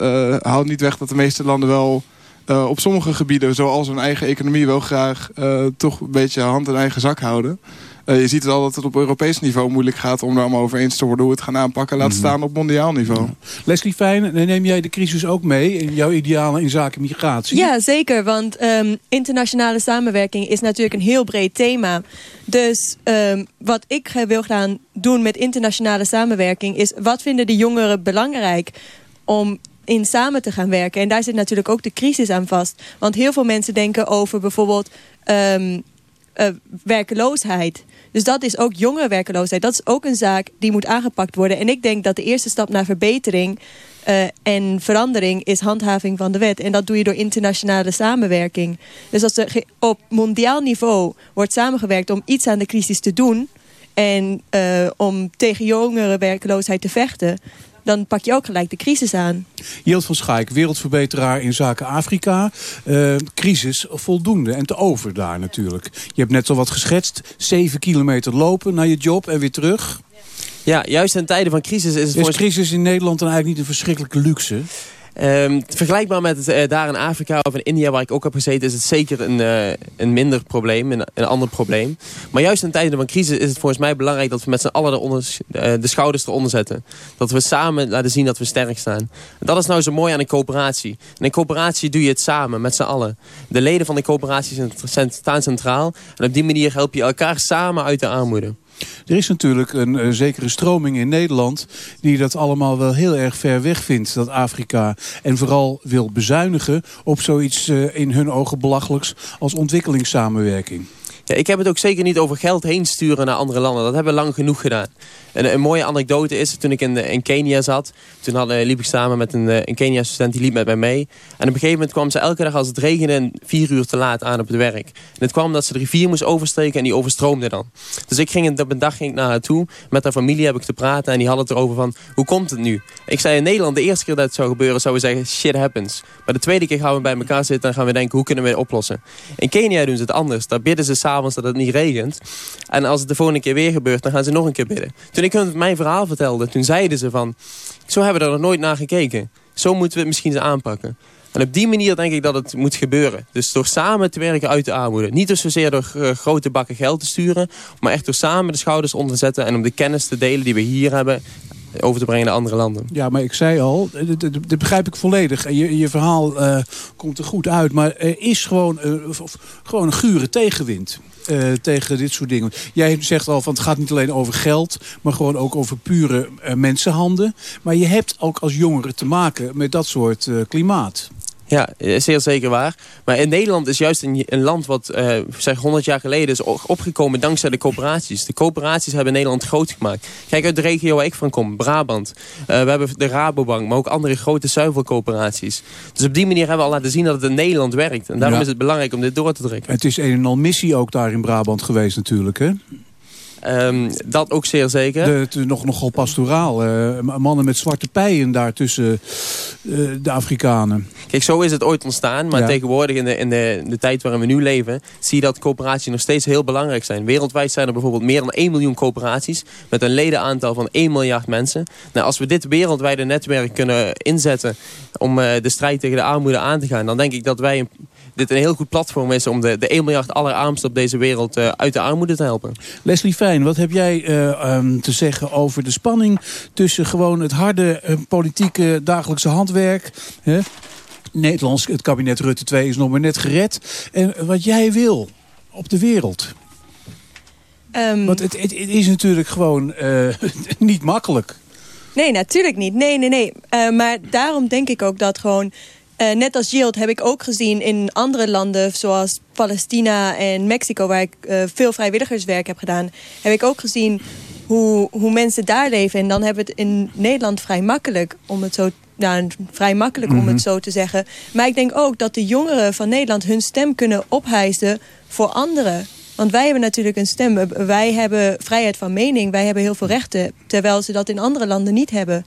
houdt niet weg dat de meeste landen wel uh, op sommige gebieden, zoals hun eigen economie, wel graag uh, toch een beetje hand in eigen zak houden. Uh, je ziet het al dat het op Europees niveau moeilijk gaat om daar allemaal over eens te worden hoe we het gaan aanpakken. Laat -hmm. staan op mondiaal niveau. Ja. Leslie Fijn, neem jij de crisis ook mee in jouw idealen in zaken migratie? Ja, zeker. Want um, internationale samenwerking is natuurlijk een heel breed thema. Dus um, wat ik wil gaan doen met internationale samenwerking is wat vinden de jongeren belangrijk om in samen te gaan werken. En daar zit natuurlijk ook de crisis aan vast. Want heel veel mensen denken over bijvoorbeeld eh, werkeloosheid. Dus dat is ook jongerenwerkeloosheid. Dat is ook een zaak die moet aangepakt worden. En ik denk dat de eerste stap naar verbetering eh, en verandering is handhaving van de wet. En dat doe je door internationale samenwerking. Dus als er op mondiaal niveau wordt samengewerkt om iets aan de crisis te doen... en eh, om tegen jongerenwerkeloosheid te vechten... dan pak je ook gelijk de crisis aan. Jilt van Schaik, wereldverbeteraar in zaken Afrika. Eh, crisis voldoende en te over daar natuurlijk. Je hebt net al wat geschetst. Zeven kilometer lopen naar je job en weer terug. Ja, juist in tijden van crisis is het Is crisis in Nederland dan eigenlijk niet een verschrikkelijke luxe? Ehm, vergelijkbaar met eh, daar in Afrika of in India waar ik ook heb gezeten... is het zeker een, eh, een minder probleem, een, een ander probleem. Maar juist in tijden van crisis is het volgens mij belangrijk... dat we met z'n allen eh, de schouders eronder zetten. Dat we samen laten zien dat we sterk staan. Dat is nou zo mooi aan een coöperatie. In coöperatie doe je het samen, met z'n allen. De leden van de coöperatie staan centraal. En op die manier help je elkaar samen uit de armoede. Er is natuurlijk een eh, zekere stroming in Nederland... die dat allemaal wel heel erg ver weg vindt, dat Afrika. En vooral wil bezuinigen op zoiets eh, in hun ogen belachelijks... als ontwikkelingssamenwerking. Ja, ik heb het ook zeker niet over geld heen sturen naar andere landen. Dat hebben we lang genoeg gedaan. En een mooie anekdote is, toen ik in, in Kenia zat... toen had, liep ik samen met een, eh, een Kenia-student, die liep met mij mee. En op een gegeven moment kwam ze elke dag als het regende... vier uur te laat aan op het werk. En het kwam omdat ze de rivier moest oversteken en die overstroomde dan. Dus ik ging, op een dag ging ik naar haar toe. Met haar familie heb ik te praten en die hadden het erover van... hoe komt het nu? Ik zei in Nederland, de eerste keer dat het zou gebeuren... zouden we zeggen, shit happens. Maar de tweede keer gaan we bij elkaar zitten en gaan we denken... hoe kunnen we het oplossen? In Kenia doen ze het anders. Daar bidden ze s'avonds dat het niet regent. En als het de volgende keer weer gebeurt, dan gaan ze nog een keer bidden. Ik hun mijn verhaal vertelde, toen zeiden ze van... zo hebben we er nog nooit naar gekeken. Zo moeten we het misschien aanpakken. En op die manier denk ik dat het moet gebeuren. Dus door samen te werken uit de armoede. Niet dus zozeer door eh, grote bakken geld te sturen... maar echt door samen de schouders onder te zetten... en om de kennis te delen die we hier hebben... over te brengen naar andere landen. Ja, maar ik zei al, eh, dit begrijp ik volledig. En Je, je verhaal eh, komt er goed uit. Maar er is gewoon, eh, gewoon een gure tegenwind. Eh, tegen dit soort dingen. Jij zegt al van het gaat niet alleen over geld, maar gewoon ook over pure eh, mensenhanden. Maar je hebt ook als jongere te maken met dat soort eh, klimaat. Ja, zeer zeker waar. Maar in Nederland is juist een, een land wat eh, zeg 100 jaar geleden is opgekomen dankzij de coöperaties. De coöperaties hebben Nederland groot gemaakt. Kijk uit de regio waar ik van kom, Brabant. Eh, we hebben de Rabobank, maar ook andere grote zuivelcoöperaties. Dus op die manier hebben we al laten zien dat het in Nederland werkt. En daarom Ja. is het belangrijk om dit door te trekken. Het is een en al missie ook daar in Brabant geweest natuurlijk. Hè? Ehm, dat ook zeer zeker. De, nog, nogal pastoraal. eh, mannen met zwarte pijen daar tussen eh, de Afrikanen. Kijk, zo is het ooit ontstaan. Maar Ja. tegenwoordig in de, in, de, de tijd waarin we nu leven... zie je dat coöperaties nog steeds heel belangrijk zijn. Wereldwijd zijn er bijvoorbeeld meer dan 1 miljoen coöperaties... met een ledenaantal van 1 miljard mensen. Nou, als we dit wereldwijde netwerk kunnen inzetten... om eh, de strijd tegen de armoede aan te gaan... dan denk ik dat wij een, dit een heel goed platform is... om de, de 1 miljard allerarmsten op deze wereld eh, uit de armoede te helpen. Leslie Fijn, wat heb jij eh, ehm, te zeggen over de spanning tussen gewoon het harde eh, politieke dagelijkse handwerk? Hè? Nederlands, het kabinet Rutte 2 is nog maar net gered. En wat jij wil op de wereld. Ehm, Want het, het, het is natuurlijk gewoon eh, <laughs> niet makkelijk. Nee, natuurlijk niet. Nee, nee, nee. Eh, maar daarom denk ik ook dat gewoon... eh, net als Yield heb ik ook gezien in andere landen... zoals Palestina en Mexico... waar ik eh, veel vrijwilligerswerk heb gedaan... heb ik ook gezien hoe, hoe mensen daar leven. En dan hebben we het in Nederland vrij makkelijk... om het zo nou, vrij makkelijk om Mhm. het zo te zeggen. Maar ik denk ook dat de jongeren van Nederland hun stem kunnen ophijzen voor anderen. Want wij hebben natuurlijk een stem. Wij hebben vrijheid van mening. Wij hebben heel veel rechten. Terwijl ze dat in andere landen niet hebben.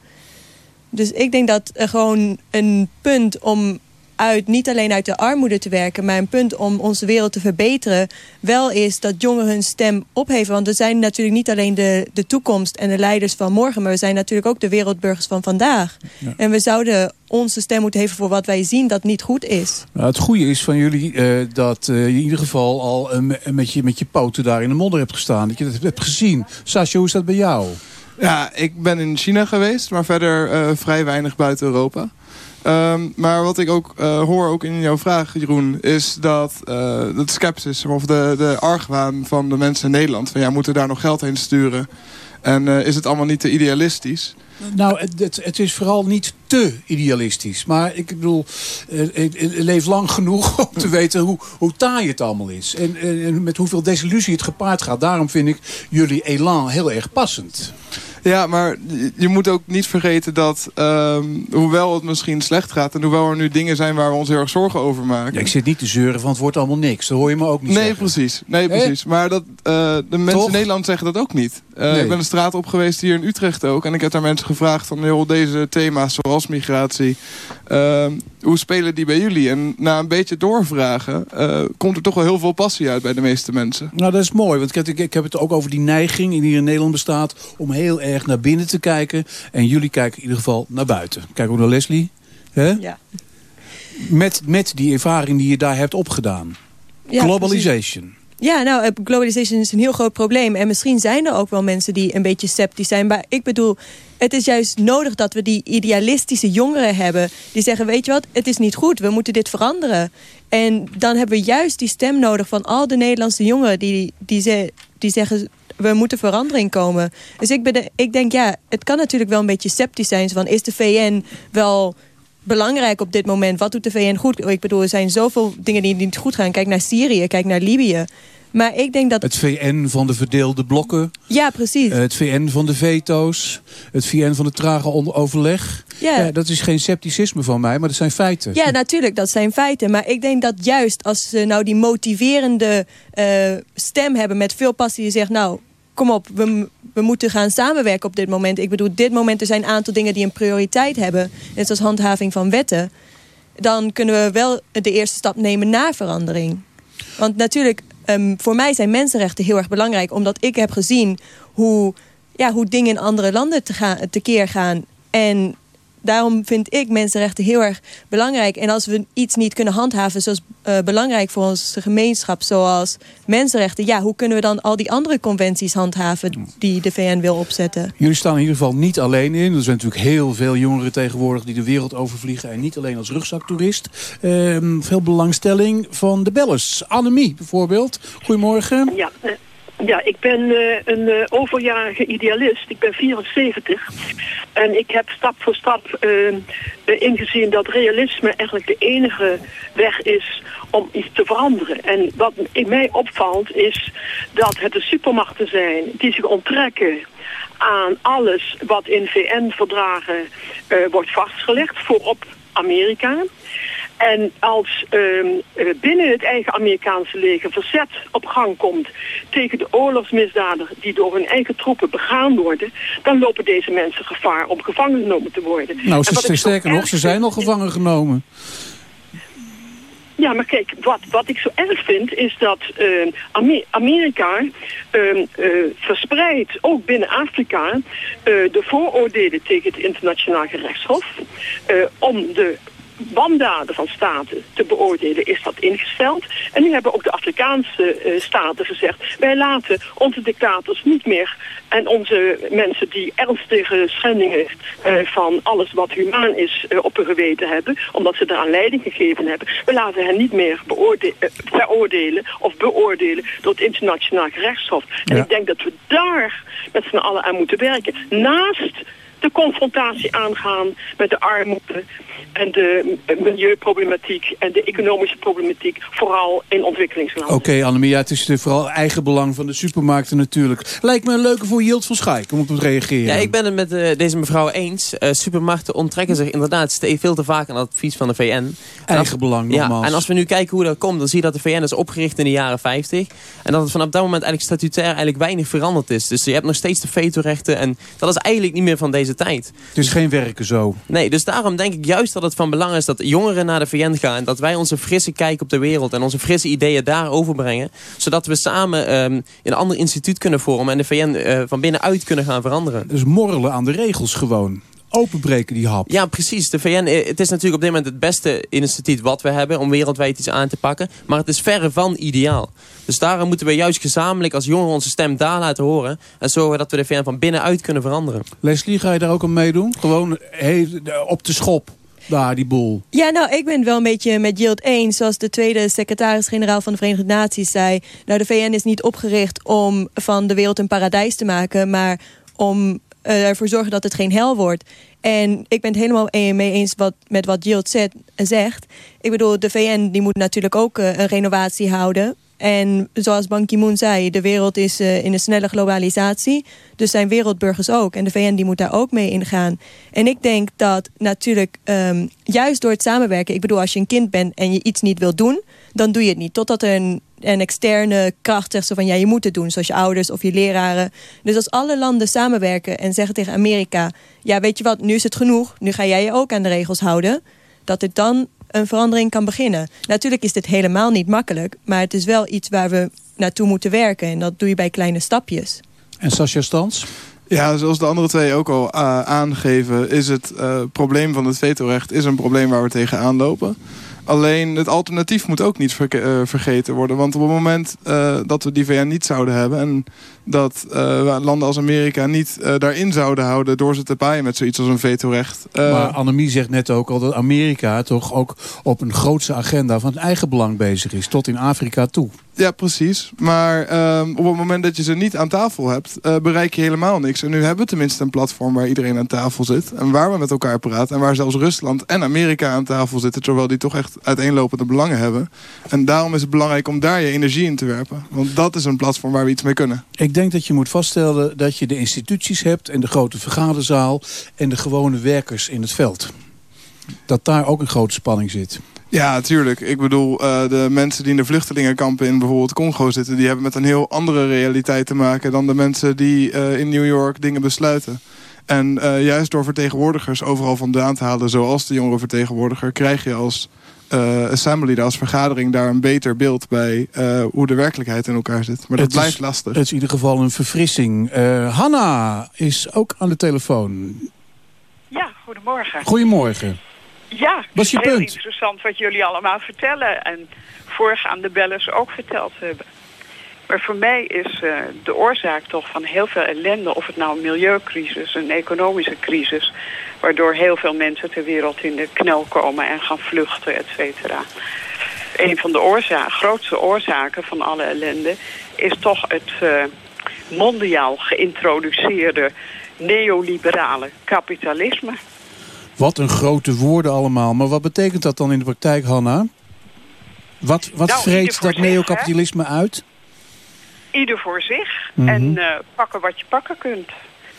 Dus ik denk dat er gewoon een punt om uit, niet alleen uit de armoede te werken... maar een punt om onze wereld te verbeteren... wel is dat jongeren hun stem opheven. Want we zijn natuurlijk niet alleen de, de toekomst en de leiders van morgen... maar we zijn natuurlijk ook de wereldburgers van vandaag. En we zouden onze stem moeten heffen voor wat wij zien dat niet goed is. Nou, het goede is van jullie eh, dat eh, je in ieder geval al eh, me- met, je, met je poten daar in de modder hebt gestaan. Dat je dat hebt gezien. Sascha, hoe is dat bij jou? Ja, ik ben in China geweest, maar verder eh, vrij weinig buiten Europa. Ehm, maar wat ik ook eh, hoor ook in jouw vraag, Jeroen... is dat uh, het sceptisch of de, de argwaan van de mensen in Nederland... van ja, moeten daar nog geld heen sturen? En is het allemaal niet te idealistisch? Nou, het, het, is vooral niet te idealistisch. Maar ik bedoel, ik, ik leef lang genoeg <laughs> om te weten hoe, hoe taai het allemaal is. En, en met hoeveel desillusie het gepaard gaat. Daarom vind ik jullie elan heel erg passend. Ja, maar je moet ook niet vergeten dat, um, hoewel het misschien slecht gaat... en hoewel er nu dingen zijn waar we ons heel erg zorgen over maken... Ja, ik zit niet te zeuren van het wordt allemaal niks. Dat hoor je me ook niet nee, zeggen. Precies. Nee, precies. Maar dat, uh, de mensen in Nederland zeggen dat ook niet. Uh, nee. Ik ben de straat op geweest hier in Utrecht ook. En ik heb daar mensen gevraagd van joh, deze thema's zoals migratie... Uh, hoe spelen die bij jullie? En na een beetje doorvragen uh, komt er toch wel heel veel passie uit bij de meeste mensen. Nou, dat is mooi. Want ik heb, ik heb het ook over die neiging die hier in Nederland bestaat... om heel erg naar binnen te kijken. En jullie kijken in ieder geval naar buiten. Kijk ook naar Leslie. Hè? Ja. Met, met die ervaring die je daar hebt opgedaan. Ja, Globalization. Precies. Ja, nou, globalization is een heel groot probleem. En misschien zijn er ook wel mensen die een beetje sceptisch zijn. Maar ik bedoel, het is juist nodig dat we die idealistische jongeren hebben... die zeggen, weet je wat, het is niet goed, we moeten dit veranderen. En dan hebben we juist die stem nodig van al de Nederlandse jongeren... die, die, ze, die zeggen, we moeten verandering komen. Dus ik, ben, ik denk, ja, het kan natuurlijk wel een beetje sceptisch zijn. Van, is de VN wel belangrijk op dit moment? Wat doet de VN goed? Ik bedoel, er zijn zoveel dingen die niet goed gaan. Kijk naar Syrië, kijk naar Libië. Maar ik denk dat... Het VN van de verdeelde blokken. Ja, precies. Het VN van de veto's. Het VN van het trage overleg. Ja. ja. Dat is geen scepticisme van mij, maar dat zijn feiten. Ja, natuurlijk, dat zijn feiten. Maar ik denk dat juist als ze nou die motiverende uh, stem hebben... met veel passie, die zegt, nou, kom op, we, we moeten gaan samenwerken op dit moment. Ik bedoel, dit moment er zijn een aantal dingen die een prioriteit hebben. Net zoals handhaving van wetten. Dan kunnen we wel de eerste stap nemen naar verandering. Want natuurlijk, um, voor mij zijn mensenrechten heel erg belangrijk. Omdat ik heb gezien hoe, ja, hoe dingen in andere landen te gaan, tekeer gaan. En daarom vind ik mensenrechten heel erg belangrijk. En als we iets niet kunnen handhaven zoals uh, belangrijk voor onze gemeenschap... zoals mensenrechten, ja, hoe kunnen we dan al die andere conventies handhaven... die de VN wil opzetten? Jullie staan in ieder geval niet alleen in. Er zijn natuurlijk heel veel jongeren tegenwoordig die de wereld overvliegen... en niet alleen als rugzaktoerist. Uh, veel belangstelling van de bellers. Annemie bijvoorbeeld. Goedemorgen. Ja, uh ja, ik ben uh, een uh, overjarige idealist. Ik ben 74. En ik heb stap voor stap uh, ingezien dat realisme eigenlijk de enige weg is om iets te veranderen. En wat in mij opvalt is dat het de supermachten zijn die zich onttrekken aan alles wat in VN-verdragen wordt vastgelegd, voorop Amerika. En als uh, binnen het eigen Amerikaanse leger verzet op gang komt tegen de oorlogsmisdaden die door hun eigen troepen begaan worden, dan lopen deze mensen gevaar om gevangen genomen te worden. Nou, ze sterker nog, ze zijn al gevangen genomen. Ja, maar kijk, wat, wat ik zo erg vind is dat uh, Amer Amerika uh, uh, verspreidt, ook binnen Afrika, de vooroordelen tegen het internationaal gerechtshof om de wandaden van staten te beoordelen is dat ingesteld. En nu hebben ook de Afrikaanse uh, staten gezegd... wij laten onze dictators niet meer en onze mensen die ernstige schendingen uh, van alles wat humaan is uh, op hun geweten hebben... omdat ze daaraan leiding gegeven hebben... we laten hen niet meer veroordelen of beoordelen door het internationaal gerechtshof. Ja. En ik denk dat we daar met z'n allen aan moeten werken. Naast de confrontatie aangaan met de armoede en de milieuproblematiek en de economische problematiek, vooral in ontwikkelingslanden. Oké, okay, Annemie, ja, het is de vooral eigen belang van de supermarkten natuurlijk. Lijkt me een leuke voor Yield van Schaik om op te reageren. Ja, ik ben het met uh, deze mevrouw eens. Uh, supermarkten onttrekken zich inderdaad veel te vaak aan het advies van de VN. Eigen als, belang, ja, nogmaals. En als we nu kijken hoe dat komt, dan zie je dat de VN is opgericht in de jaren 50. En dat het vanaf dat moment eigenlijk statutair eigenlijk weinig veranderd is. Dus je hebt nog steeds de vetorechten en dat is eigenlijk niet meer van deze tijd. Het is geen werken zo. Nee, dus daarom denk ik juist dat het van belang is dat jongeren naar de VN gaan. En dat wij onze frisse kijk op de wereld en onze frisse ideeën daar overbrengen. Zodat we samen um, een ander instituut kunnen vormen en de VN uh, van binnenuit kunnen gaan veranderen. Dus morrelen aan de regels gewoon openbreken die hap. Ja, precies. De VN, het is natuurlijk op dit moment het beste instituut wat we hebben om wereldwijd iets aan te pakken. Maar het is verre van ideaal. Dus daarom moeten we juist gezamenlijk als jongeren onze stem daar laten horen. En zorgen dat we de VN van binnenuit kunnen veranderen. Leslie, ga je daar ook aan meedoen? Gewoon op de schop. daar, die boel? Ja, nou, ik ben het wel een beetje met Jilt eens. Zoals de tweede secretaris-generaal van de Verenigde Naties zei. Nou, de VN is niet opgericht om van de wereld een paradijs te maken... maar om eh, ervoor zorgen dat het geen hel wordt. En ik ben het helemaal mee eens wat, met wat Jilt zegt. Ik bedoel, de VN die moet natuurlijk ook eh, een renovatie houden. En zoals Ban Ki-moon zei, de wereld is eh, in een snelle globalisatie. Dus zijn wereldburgers ook. En de VN die moet daar ook mee ingaan. En ik denk dat natuurlijk ehm, juist door het samenwerken... ik bedoel, als je een kind bent en je iets niet wil doen... dan doe je het niet. Totdat er een, een externe kracht zegt zo van... ja, je moet het doen, zoals je ouders of je leraren. Dus als alle landen samenwerken en zeggen tegen Amerika... ja, weet je wat, nu is het genoeg. Nu ga jij je ook aan de regels houden. Dat het dan een verandering kan beginnen. Natuurlijk is dit helemaal niet makkelijk... maar het is wel iets waar we naartoe moeten werken. En dat doe je bij kleine stapjes. En Sascha Stans? Ja, zoals de andere twee ook al eh, aangeven... is het eh, probleem van het vetorecht is een probleem waar we tegenaan lopen. Alleen het alternatief moet ook niet eh, vergeten worden. Want op het moment eh, dat we die VN niet zouden hebben... en dat eh, landen als Amerika niet eh, daarin zouden houden... door ze te paaien met zoiets als een vetorecht... eh, maar Annemie zegt net ook al dat Amerika toch ook op een grootse agenda van het eigen belang bezig is. Tot in Afrika toe. Ja, precies. Maar ehm, op het moment dat je ze niet aan tafel hebt, bereik je helemaal niks. En nu hebben we tenminste een platform waar iedereen aan tafel zit. En waar we met elkaar praten. En waar zelfs Rusland en Amerika aan tafel zitten. Terwijl die toch echt uiteenlopende belangen hebben. En daarom is het belangrijk om daar je energie in te werpen. Want dat is een platform waar we iets mee kunnen. Ik denk dat je moet vaststellen dat je de instituties hebt... en de grote vergaderzaal en de gewone werkers in het veld. Dat daar ook een grote spanning zit. Ja, natuurlijk. Ik bedoel, eh, de mensen die in de vluchtelingenkampen in bijvoorbeeld Congo zitten... die hebben met een heel andere realiteit te maken... dan de mensen die eh, in New York dingen besluiten. En eh, juist door vertegenwoordigers overal vandaan te halen... zoals de jongerenvertegenwoordiger... krijg je als eh, assembly, als vergadering... daar een beter beeld bij eh, hoe de werkelijkheid in elkaar zit. Maar dat Het is- blijft lastig. Het is in ieder geval een verfrissing. Eh, Hanna is ook aan de telefoon. Ja, goedemorgen. Goedemorgen. Ja, Wat is je heel punt? interessant wat jullie allemaal vertellen en voorgaande bellers ook verteld hebben. Maar voor mij is eh, de oorzaak toch van heel veel ellende, of het nou een milieucrisis, een economische crisis, waardoor heel veel mensen ter wereld in de knel komen en gaan vluchten, et cetera. Een van de oorza grootste oorzaken van alle ellende is toch het eh, mondiaal geïntroduceerde neoliberale kapitalisme. Wat een grote woorden allemaal. Maar wat betekent dat dan in de praktijk, Hanna? Wat, wat Nou, vreet dat neocapitalisme uit? Ieder voor zich Mhm. en eh, pakken wat je pakken kunt.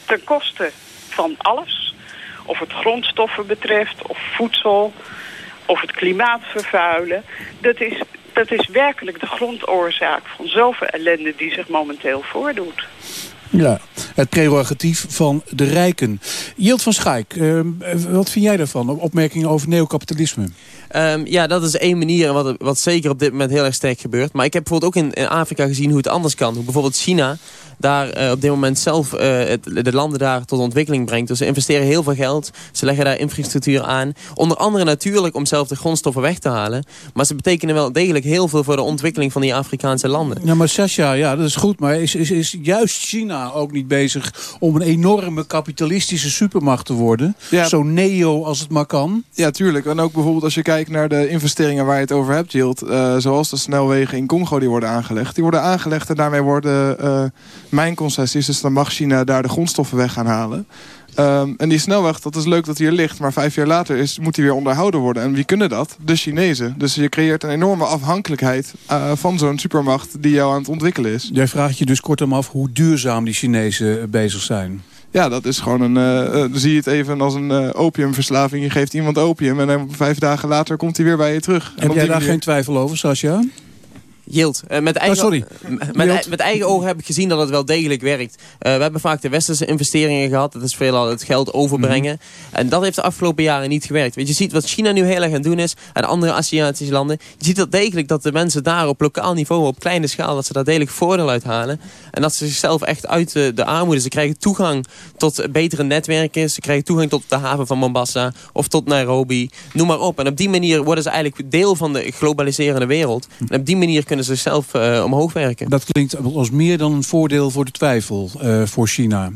Ten koste van alles. Of het grondstoffen betreft, of voedsel, of het klimaat vervuilen. Dat is, dat is werkelijk de grondoorzaak van zoveel ellende die zich momenteel voordoet. Ja, het prerogatief van de rijken. Jilt van Schaik, eh, wat vind jij daarvan? Opmerkingen over neocapitalisme? Ehm, ja, dat is één manier wat, wat zeker op dit moment heel erg sterk gebeurt. Maar ik heb bijvoorbeeld ook in, in Afrika gezien hoe het anders kan. Hoe bijvoorbeeld China daar eh, op dit moment zelf eh, het, de landen daar tot ontwikkeling brengt. Dus ze investeren heel veel geld. Ze leggen daar infrastructuur aan. Onder andere natuurlijk om zelf de grondstoffen weg te halen. Maar ze betekenen wel degelijk heel veel voor de ontwikkeling van die Afrikaanse landen. Ja, maar Sascha, ja, dat is goed. Maar is, is, is juist China ook niet bezig om een enorme kapitalistische supermacht te worden? Zo neo als het maar kan. Ja, tuurlijk. En ook bijvoorbeeld als je kijkt naar de investeringen waar je het over hebt, Jilt. eh, zoals de snelwegen in Congo die worden aangelegd. Die worden aangelegd en daarmee worden eh mijnconcessies. Dus dan mag China daar de grondstoffen weg gaan halen. Ehm, en die snelweg, dat is leuk dat die er ligt. Maar vijf jaar later is, moet die weer onderhouden worden. En wie kunnen dat? De Chinezen. Dus je creëert een enorme afhankelijkheid eh, van zo'n supermacht die jou aan het ontwikkelen is. Jij vraagt je dus kortom af hoe duurzaam die Chinezen bezig zijn. Ja, dat is gewoon een... eh, eh, dan zie je het even als een eh, opiumverslaving. Je geeft iemand opium en dan vijf dagen later komt hij weer bij je terug. Heb jij daar manier- geen twijfel over, Sascha? Yield. Eh, met, eigen, Oh, sorry. m- Met, met eigen ogen heb ik gezien dat het wel degelijk werkt. Eh, we hebben vaak de westerse investeringen gehad. Dat is veelal het geld overbrengen. Mhm. En dat heeft de afgelopen jaren niet gewerkt. Want je ziet wat China nu heel erg aan het doen is. En andere Aziatische landen. Je ziet dat degelijk dat de mensen daar op lokaal niveau, op kleine schaal, dat ze daar degelijk voordeel uit halen. En dat ze zichzelf echt uit de, de armoede. Ze krijgen toegang tot betere netwerken. Ze krijgen toegang tot de haven van Mombasa. Of tot Nairobi. Noem maar op. En op die manier worden ze eigenlijk deel van de globaliserende wereld. En op die manier kunnen ze zichzelf eh, omhoog werken. Dat klinkt als meer dan een voordeel voor de twijfel eh, voor China.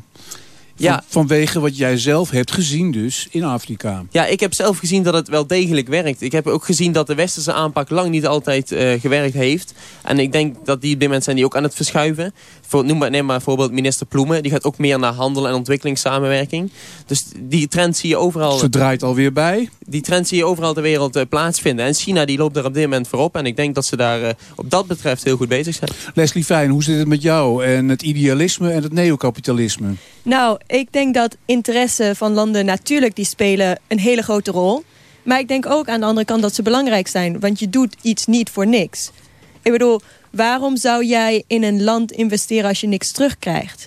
Ja. Van- vanwege wat jij zelf hebt gezien dus in Afrika. Ja, ik heb zelf gezien dat het wel degelijk werkt. Ik heb ook gezien dat de westerse aanpak lang niet altijd eh, gewerkt heeft. En ik denk dat die op dit moment zijn die ook aan het verschuiven. Voor, noem maar, neem maar bijvoorbeeld minister Ploemen. Die gaat ook meer naar handel en ontwikkelingssamenwerking. Dus die trend zie je overal... Ze draait alweer bij. Die trend zie je overal ter wereld eh, plaatsvinden. En China die loopt er op dit moment voorop. En ik denk dat ze daar eh, op dat betreft heel goed bezig zijn. Leslie Fijn, hoe zit het met jou en het idealisme en het neocapitalisme? Nou, ik denk dat interesse van landen natuurlijk die spelen een hele grote rol. Maar ik denk ook aan de andere kant dat ze belangrijk zijn. Want je doet iets niet voor niks. Ik bedoel, waarom zou jij in een land investeren als je niks terugkrijgt?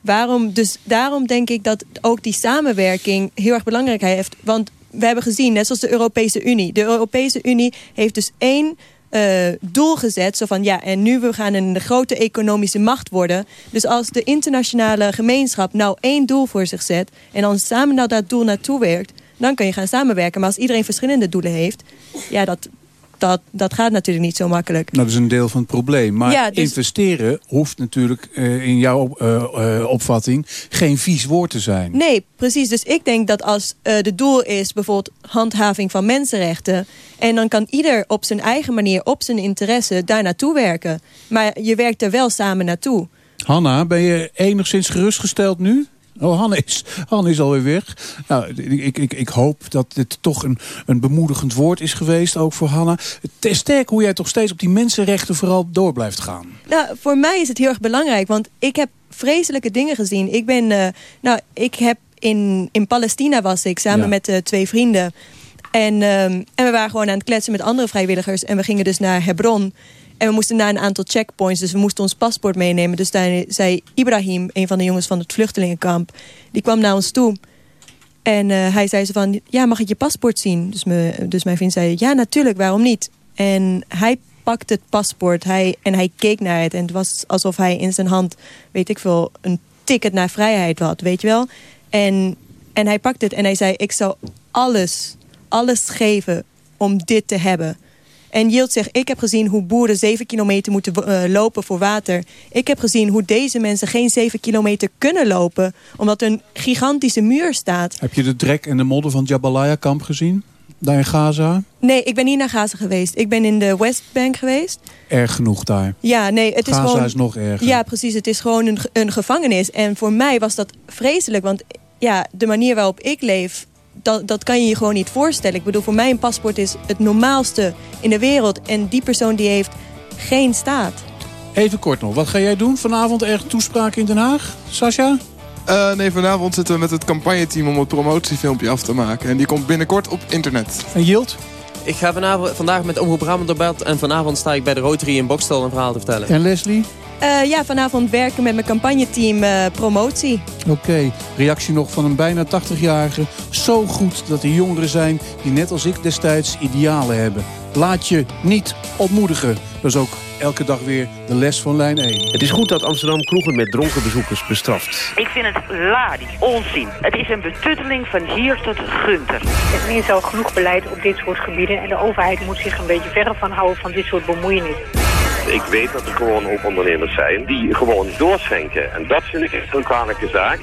Waarom, dus daarom denk ik dat ook die samenwerking heel erg belangrijk heeft. Want we hebben gezien, net zoals de Europese Unie. De Europese Unie heeft dus één eh, doel gezet. Zo van, ja, en nu we gaan een grote economische macht worden. Dus als de internationale gemeenschap nou één doel voor zich zet... en dan samen naar dat doel naartoe werkt... dan kun je gaan samenwerken. Maar als iedereen verschillende doelen heeft... ja, dat, dat, dat gaat natuurlijk niet zo makkelijk. Nou, dat is een deel van het probleem. Maar Ja, dus- investeren hoeft natuurlijk eh, in jouw eh, eh, opvatting geen vies woord te zijn. Nee, precies. Dus ik denk dat als de doel is bijvoorbeeld handhaving van mensenrechten... en dan kan ieder op zijn eigen manier, op zijn interesse, daar naartoe werken. Maar je werkt er wel samen naartoe. Hanna, ben je enigszins gerustgesteld nu? Oh, Hanne is, is alweer weg. Nou, ik, ik, ik hoop dat dit toch een, een bemoedigend woord is geweest, ook voor Hanna. Sterk hoe jij toch steeds op die mensenrechten vooral door blijft gaan. Nou, voor mij is het heel erg belangrijk, want ik heb vreselijke dingen gezien. Ik ben, eh, nou, ik heb in, in Palestina was ik samen Ja. met eh, twee vrienden. En, ehm, en we waren gewoon aan het kletsen met andere vrijwilligers. En we gingen dus naar Hebron. En we moesten naar een aantal checkpoints, dus we moesten ons paspoort meenemen. Dus daar zei Ibrahim, een van de jongens van het vluchtelingenkamp, die kwam naar ons toe. En eh, hij zei zo van, ja, mag ik je paspoort zien? Dus, me, dus mijn vriend zei, ja, natuurlijk, waarom niet? En hij pakte het paspoort hij, en hij keek naar het. En het was alsof hij in zijn hand, weet ik veel, een ticket naar vrijheid had, weet je wel? En, en hij pakte het en hij zei, ik zou alles, alles geven om dit te hebben. En Yield zegt, ik heb gezien hoe boeren zeven kilometer moeten eh, lopen voor water. Ik heb gezien hoe deze mensen geen zeven kilometer kunnen lopen... omdat er een gigantische muur staat. Heb je de drek en de modder van het Jabalaya-kamp gezien? Daar in Gaza? Nee, ik ben niet naar Gaza geweest. Ik ben in de Westbank geweest. Erg genoeg daar. Ja, nee, het is Gaza gewoon... is nog erger. Ja, precies. Het is gewoon een, een gevangenis. En voor mij was dat vreselijk. Want ja, de manier waarop ik leef... Dat, dat kan je je gewoon niet voorstellen. Ik bedoel, voor mij een paspoort is het normaalste in de wereld. En die persoon die heeft geen staat. Even kort nog, wat ga jij doen vanavond? Erg toespraak in Den Haag? Sascha? Eh, nee, vanavond zitten we met het campagneteam om het promotiefilmpje af te maken. En die komt binnenkort op internet. En Yield? Ik ga vanavond, vandaag met Omroep Brabant op bed. En vanavond sta ik bij de Rotary in Bokstel een verhaal te vertellen. En Leslie? Eh, ja, vanavond werken met mijn campagneteam eh, promotie. Oké, reactie nog van een bijna 80-jarige. Zo goed dat er jongeren zijn die net als ik destijds idealen hebben. Laat je niet ontmoedigen. Dat is ook elke dag weer de les van lijn 1. Het is goed dat Amsterdam kroegen met dronken bezoekers bestraft. Ik vind het ladi, onzin. Het is een betutteling van hier tot Gunter. Er is al genoeg beleid op dit soort gebieden en de overheid moet zich een beetje verre van houden van dit soort bemoeienis. Ik weet dat er gewoon ook ondernemers zijn die gewoon doorschenken. En dat vind ik echt een kwalijke zaak.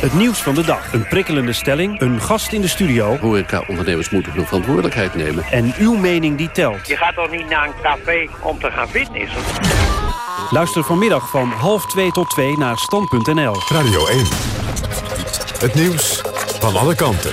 Het nieuws van de dag. Een prikkelende stelling, een gast in de studio. Horeca-ondernemers moeten hun verantwoordelijkheid nemen. En uw mening die telt. Je gaat toch niet naar een café om te gaan fitnessen? Luister vanmiddag van half 2 tot 2 naar stand.nl. Radio 1. Het nieuws van alle kanten.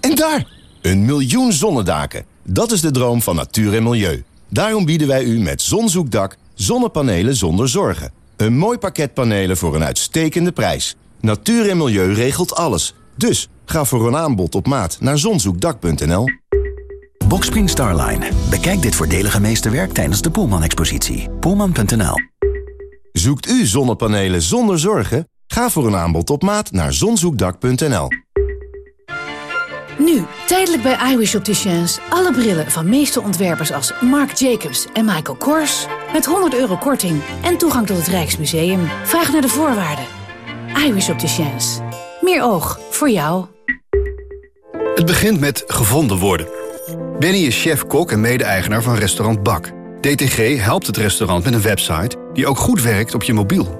En daar. Een miljoen zonnedaken. Dat is de droom van natuur en milieu. Daarom bieden wij u met Zonzoekdak zonnepanelen zonder zorgen. Een mooi pakket panelen voor een uitstekende prijs. Natuur en milieu regelt alles. Dus ga voor een aanbod op maat naar zonzoekdak.nl. Boxspring Starline. Bekijk dit voordelige meesterwerk tijdens de Poelman-expositie. Poelman.nl Zoekt u zonnepanelen zonder zorgen? Ga voor een aanbod op maat naar zonzoekdak.nl. Nu, tijdelijk bij iWish Opticians. Alle brillen van meeste ontwerpers als Marc Jacobs en Michael Kors. Met 100 euro korting en toegang tot het Rijksmuseum. Vraag naar de voorwaarden. iWish Opticians. Meer oog voor jou. Het begint met gevonden worden. Benny is chef-kok en mede-eigenaar van restaurant Bak. DTG helpt het restaurant met een website die ook goed werkt op je mobiel.